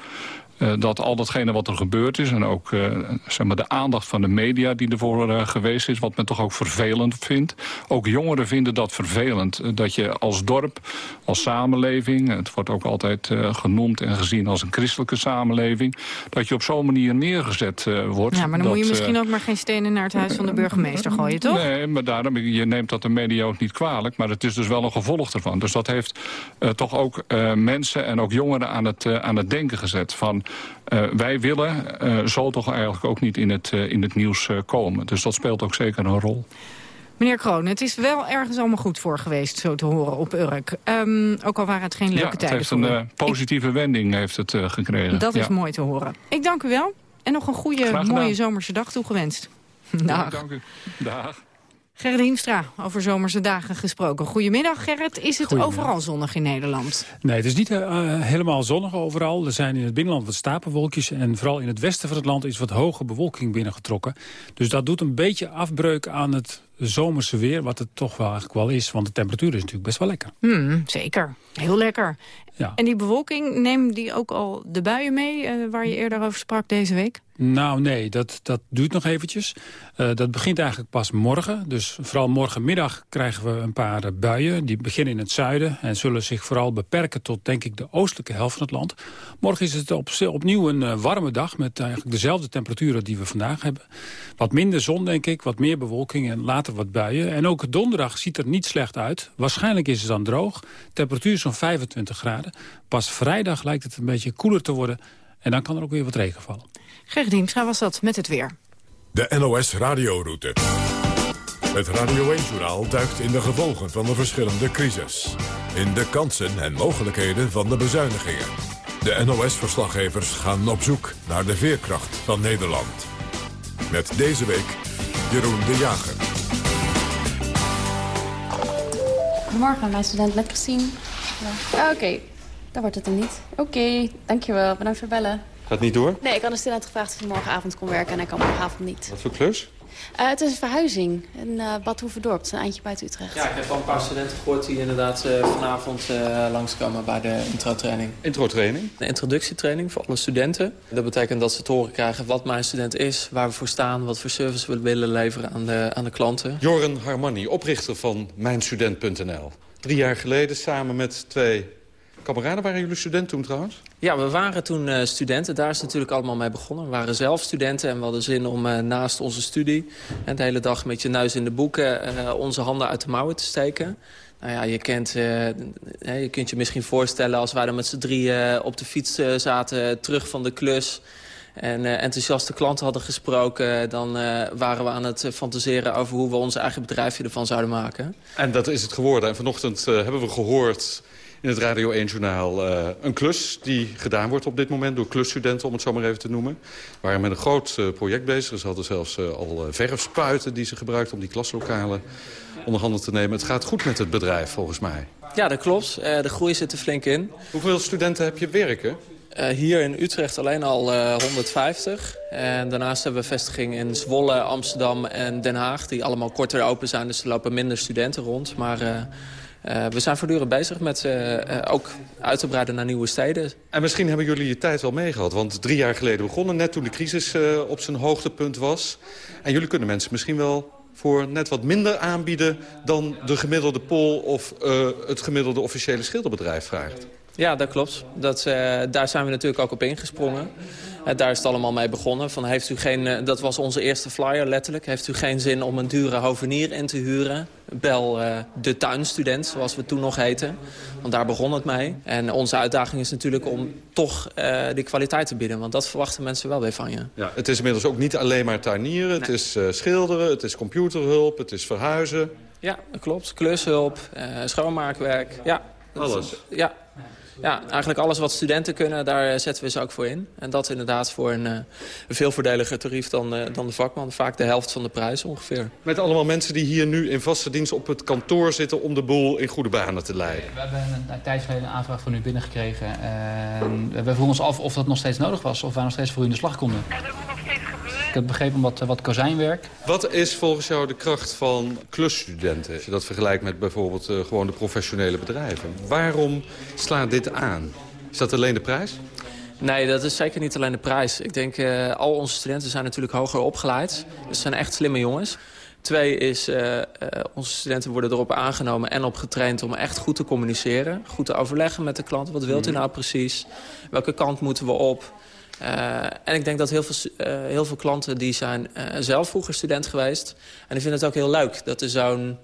Uh, dat al datgene wat er gebeurd is... en ook uh, zeg maar de aandacht van de media die ervoor uh, geweest is... wat men toch ook vervelend vindt. Ook jongeren vinden dat vervelend. dat je als dorp, als samenleving... het wordt ook altijd genoemd en gezien als een christelijke samenleving... dat je op zo'n manier neergezet wordt. Ja, maar dan dat, moet je misschien ook maar geen stenen naar het huis van de burgemeester gooien, toch? Nee, maar daarom, je neemt dat de media ook niet kwalijk... maar het is dus wel een gevolg ervan. Dus dat heeft toch ook mensen en ook jongeren aan het, aan het denken gezet... van uh, wij willen uh, zo toch eigenlijk ook niet in het, uh, in het nieuws komen. Dus dat speelt ook zeker een rol. Meneer Kroon, het is wel ergens allemaal goed voor geweest, zo te horen, op Urk. Um, ook al waren het geen leuke ja, tijden het heeft een positieve Ik... wending heeft het gekregen. Dat is mooi te horen. Ik dank u wel en nog een goede, mooie zomerse dag toegewenst. Dag. Ja, dank u. Dag. Gerrit Hiemstra, over zomerse dagen gesproken. Goedemiddag Gerrit, is het overal zonnig in Nederland? Nee, het is niet uh, helemaal zonnig overal. Er zijn in het binnenland wat stapelwolkjes... en vooral in het westen van het land is wat hoge bewolking binnengetrokken. Dus dat doet een beetje afbreuk aan het zomerse weer... wat het toch wel eigenlijk wel is, want de temperatuur is natuurlijk best wel lekker. Hmm, zeker, heel lekker. Ja. En die bewolking, neemt die ook al de buien mee... Uh, waar je eerder over sprak deze week? Nou nee, dat, dat duurt nog eventjes. Uh, dat begint eigenlijk pas morgen. Dus vooral morgenmiddag krijgen we een paar buien. Die beginnen in het zuiden en zullen zich vooral beperken tot denk ik de oostelijke helft van het land. Morgen is het op, opnieuw een uh, warme dag met eigenlijk dezelfde temperaturen die we vandaag hebben. Wat minder zon denk ik, wat meer bewolking en later wat buien. En ook donderdag ziet er niet slecht uit. Waarschijnlijk is het dan droog. Temperatuur zo'n 25 graden. Pas vrijdag lijkt het een beetje koeler te worden. En dan kan er ook weer wat regen vallen. Gerrit Diemstra was dat met het weer. De NOS Radioroute. Het Radio 1-journaal duikt in de gevolgen van de verschillende crisis. In de kansen en mogelijkheden van de bezuinigingen. De NOS-verslaggevers gaan op zoek naar de veerkracht van Nederland. Met deze week Jeroen de Jager. Goedemorgen, mijn student Christine. Ja. Ah, Oké, daar wordt het hem niet. Oké, dankjewel. Bedankt voor bellen. Gaat niet door? Nee, ik had een student gevraagd of hij morgenavond kon werken en hij kan morgenavond niet. Wat voor klus? Uh, het is een verhuizing in uh, Bad Hoeverdorp. Een eindje buiten Utrecht. Ja, ik heb al een paar studenten gehoord die inderdaad uh, vanavond langskomen bij de introtraining. Introtraining? De introductietraining voor alle studenten. Dat betekent dat ze te horen krijgen wat mijn student is, waar we voor staan, wat voor service we willen leveren aan de, aan de klanten. Joren Harmani, oprichter van mijnstudent.nl. Drie jaar geleden samen met twee kameraden. Waren jullie student toen trouwens? Ja, we waren toen uh, studenten. Daar is het natuurlijk allemaal mee begonnen. We waren zelf studenten en we hadden zin om uh, naast onze studie... en de hele dag met je neus in de boeken uh, onze handen uit de mouwen te steken. Nou ja, je, kent, je kunt je misschien voorstellen als wij er met z'n drieën op de fiets zaten... terug van de klus en enthousiaste klanten hadden gesproken... dan waren we aan het fantaseren over hoe we ons eigen bedrijfje ervan zouden maken. En dat is het geworden. En vanochtend hebben we gehoord in het Radio 1-journaal uh, een klus die gedaan wordt op dit moment... door klusstudenten, om het zo maar even te noemen. We waren met een groot uh, project bezig. Ze hadden zelfs uh, al verfspuiten die ze gebruikten om die klaslokalen onder handen te nemen. Het gaat goed met het bedrijf, volgens mij. Ja, dat klopt. de groei zit er flink in. Hoeveel studenten heb je werken? hier in Utrecht alleen al 150. En daarnaast hebben we vestigingen in Zwolle, Amsterdam en Den Haag... die allemaal korter open zijn, dus er lopen minder studenten rond. Maar uh, we zijn voortdurend bezig met uh, ook uit te breiden naar nieuwe steden. En misschien hebben jullie je tijd wel meegehad. Want drie jaar geleden begonnen, net toen de crisis op zijn hoogtepunt was. En jullie kunnen mensen misschien wel voor net wat minder aanbieden... dan de gemiddelde pol of het gemiddelde officiële schilderbedrijf vraagt. Ja, dat klopt. Dat, daar zijn we natuurlijk ook op ingesprongen. Uh, daar is het allemaal mee begonnen. Van, heeft u geen, uh, dat was onze eerste flyer letterlijk. Heeft u geen zin om een dure hovenier in te huren? Bel uh, de tuinstudent, zoals we toen nog heten. Want daar begon het mee. En onze uitdaging is natuurlijk om toch die kwaliteit te bieden. Want dat verwachten mensen wel weer van je. Ja, het is inmiddels ook niet alleen maar tuinieren. Het is schilderen, het is computerhulp, het is verhuizen. Ja, dat klopt. Klushulp, schoonmaakwerk. Ja, Alles? Ja, ja, eigenlijk alles wat studenten kunnen, daar eh, zetten we ze ook voor in. En dat inderdaad voor een, uh, een veel voordeliger tarief dan, uh, dan de vakman. Vaak de helft van de prijs ongeveer. Met allemaal mensen die hier nu in vaste dienst op het kantoor zitten... om de boel in goede banen te leiden. We hebben een, een tijd geleden een aanvraag van u binnengekregen. En we vroegen ons af of dat nog steeds nodig was. Of wij nog steeds voor u in de slag konden. Ik heb begrepen wat, wat kozijnwerk. Wat is volgens jou de kracht van klusstudenten? Als je dat vergelijkt met bijvoorbeeld uh, gewoon de professionele bedrijven. Waarom slaat dit aan? Is dat alleen de prijs? Nee, dat is zeker niet alleen de prijs. Ik denk, uh, al onze studenten zijn natuurlijk hoger opgeleid. Dus ze zijn echt slimme jongens. Twee is, uh, uh, onze studenten worden erop aangenomen en op getraind om echt goed te communiceren. Goed te overleggen met de klant. Wat wilt u nou precies? Welke kant moeten we op? Uh, en ik denk dat heel veel, uh, heel veel klanten die zijn uh, zelf vroeger student geweest. En die vinden het ook heel leuk dat er zo'n...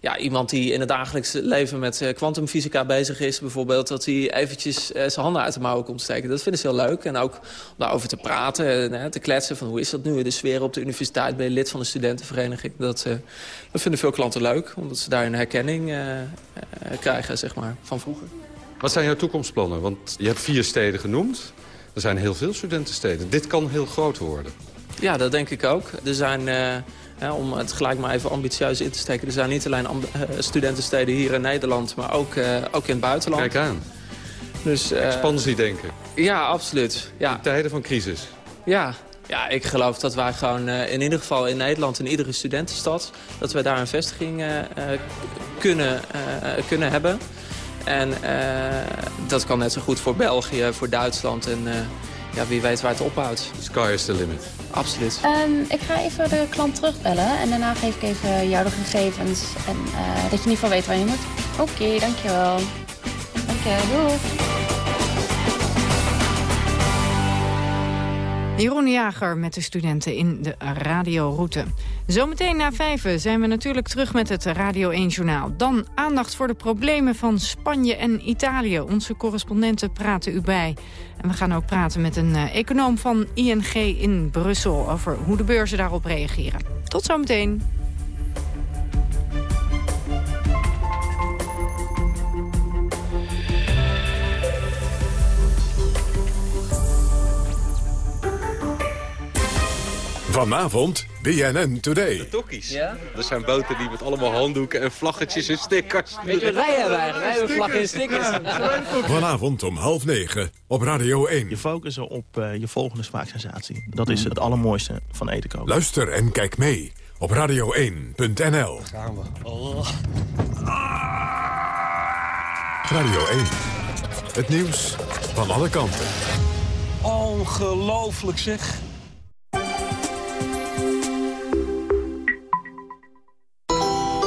Ja, iemand die in het dagelijks leven met kwantumfysica bezig is... bijvoorbeeld, dat hij eventjes zijn handen uit de mouwen komt steken. Dat vinden ze heel leuk. En ook om daarover te praten, te kletsen van hoe is dat nu? De sfeer op de universiteit, ben je lid van de studentenvereniging. Dat, dat vinden veel klanten leuk, omdat ze daar een herkenning krijgen zeg maar, van vroeger. Wat zijn jouw toekomstplannen? Want je hebt vier steden genoemd. Er zijn heel veel studentensteden. Dit kan heel groot worden. Ja, dat denk ik ook. Er zijn, uh, om het gelijk maar even ambitieus in te steken... er zijn niet alleen uh, studentensteden hier in Nederland... maar ook, uh, ook in het buitenland. Kijk aan. Dus, Expansie denken. Ja, absoluut. Ja. In tijden van crisis. Ja, ja, ik geloof dat wij gewoon in ieder geval in Nederland... in iedere studentenstad... dat we daar een vestiging kunnen, kunnen hebben... En uh, dat kan net zo goed voor België, voor Duitsland en uh, ja, wie weet waar het ophoudt. Sky is the limit. Absoluut. Um, ik ga even de klant terugbellen en daarna geef ik even jou de gegevens. En uh, dat je in ieder geval weet waar je moet. Oké, okay, dankjewel. Dank je, doei. Jeroen Jager met de studenten in de radioroute. Zometeen na vijven zijn we natuurlijk terug met het Radio 1-journaal. Dan aandacht voor de problemen van Spanje en Italië. Onze correspondenten praten u bij. En we gaan ook praten met een uh, econoom van ING in Brussel... over hoe de beurzen daarop reageren. Tot zometeen. Vanavond BNN Today. De tokkies. Ja? Dat zijn boten die met allemaal handdoeken en vlaggetjes en stickers. Weet je wat wij hebben eigenlijk? Wij hebben vlaggen en stickers. Vanavond om half negen op Radio 1. Je focussen op uh, je volgende smaaksensatie. Dat is het allermooiste van eten koken. Luister en kijk mee op radio1.nl. Gaan we. Oh. Radio 1. Het nieuws van alle kanten. Ongelooflijk zeg.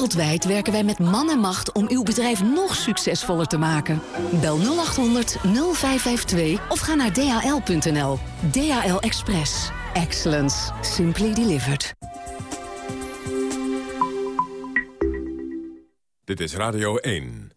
Wereldwijd werken wij met man en macht om uw bedrijf nog succesvoller te maken. Bel 0800 0552 of ga naar dhl.nl. DHL Express. Excellence. Simply delivered. Dit is Radio 1.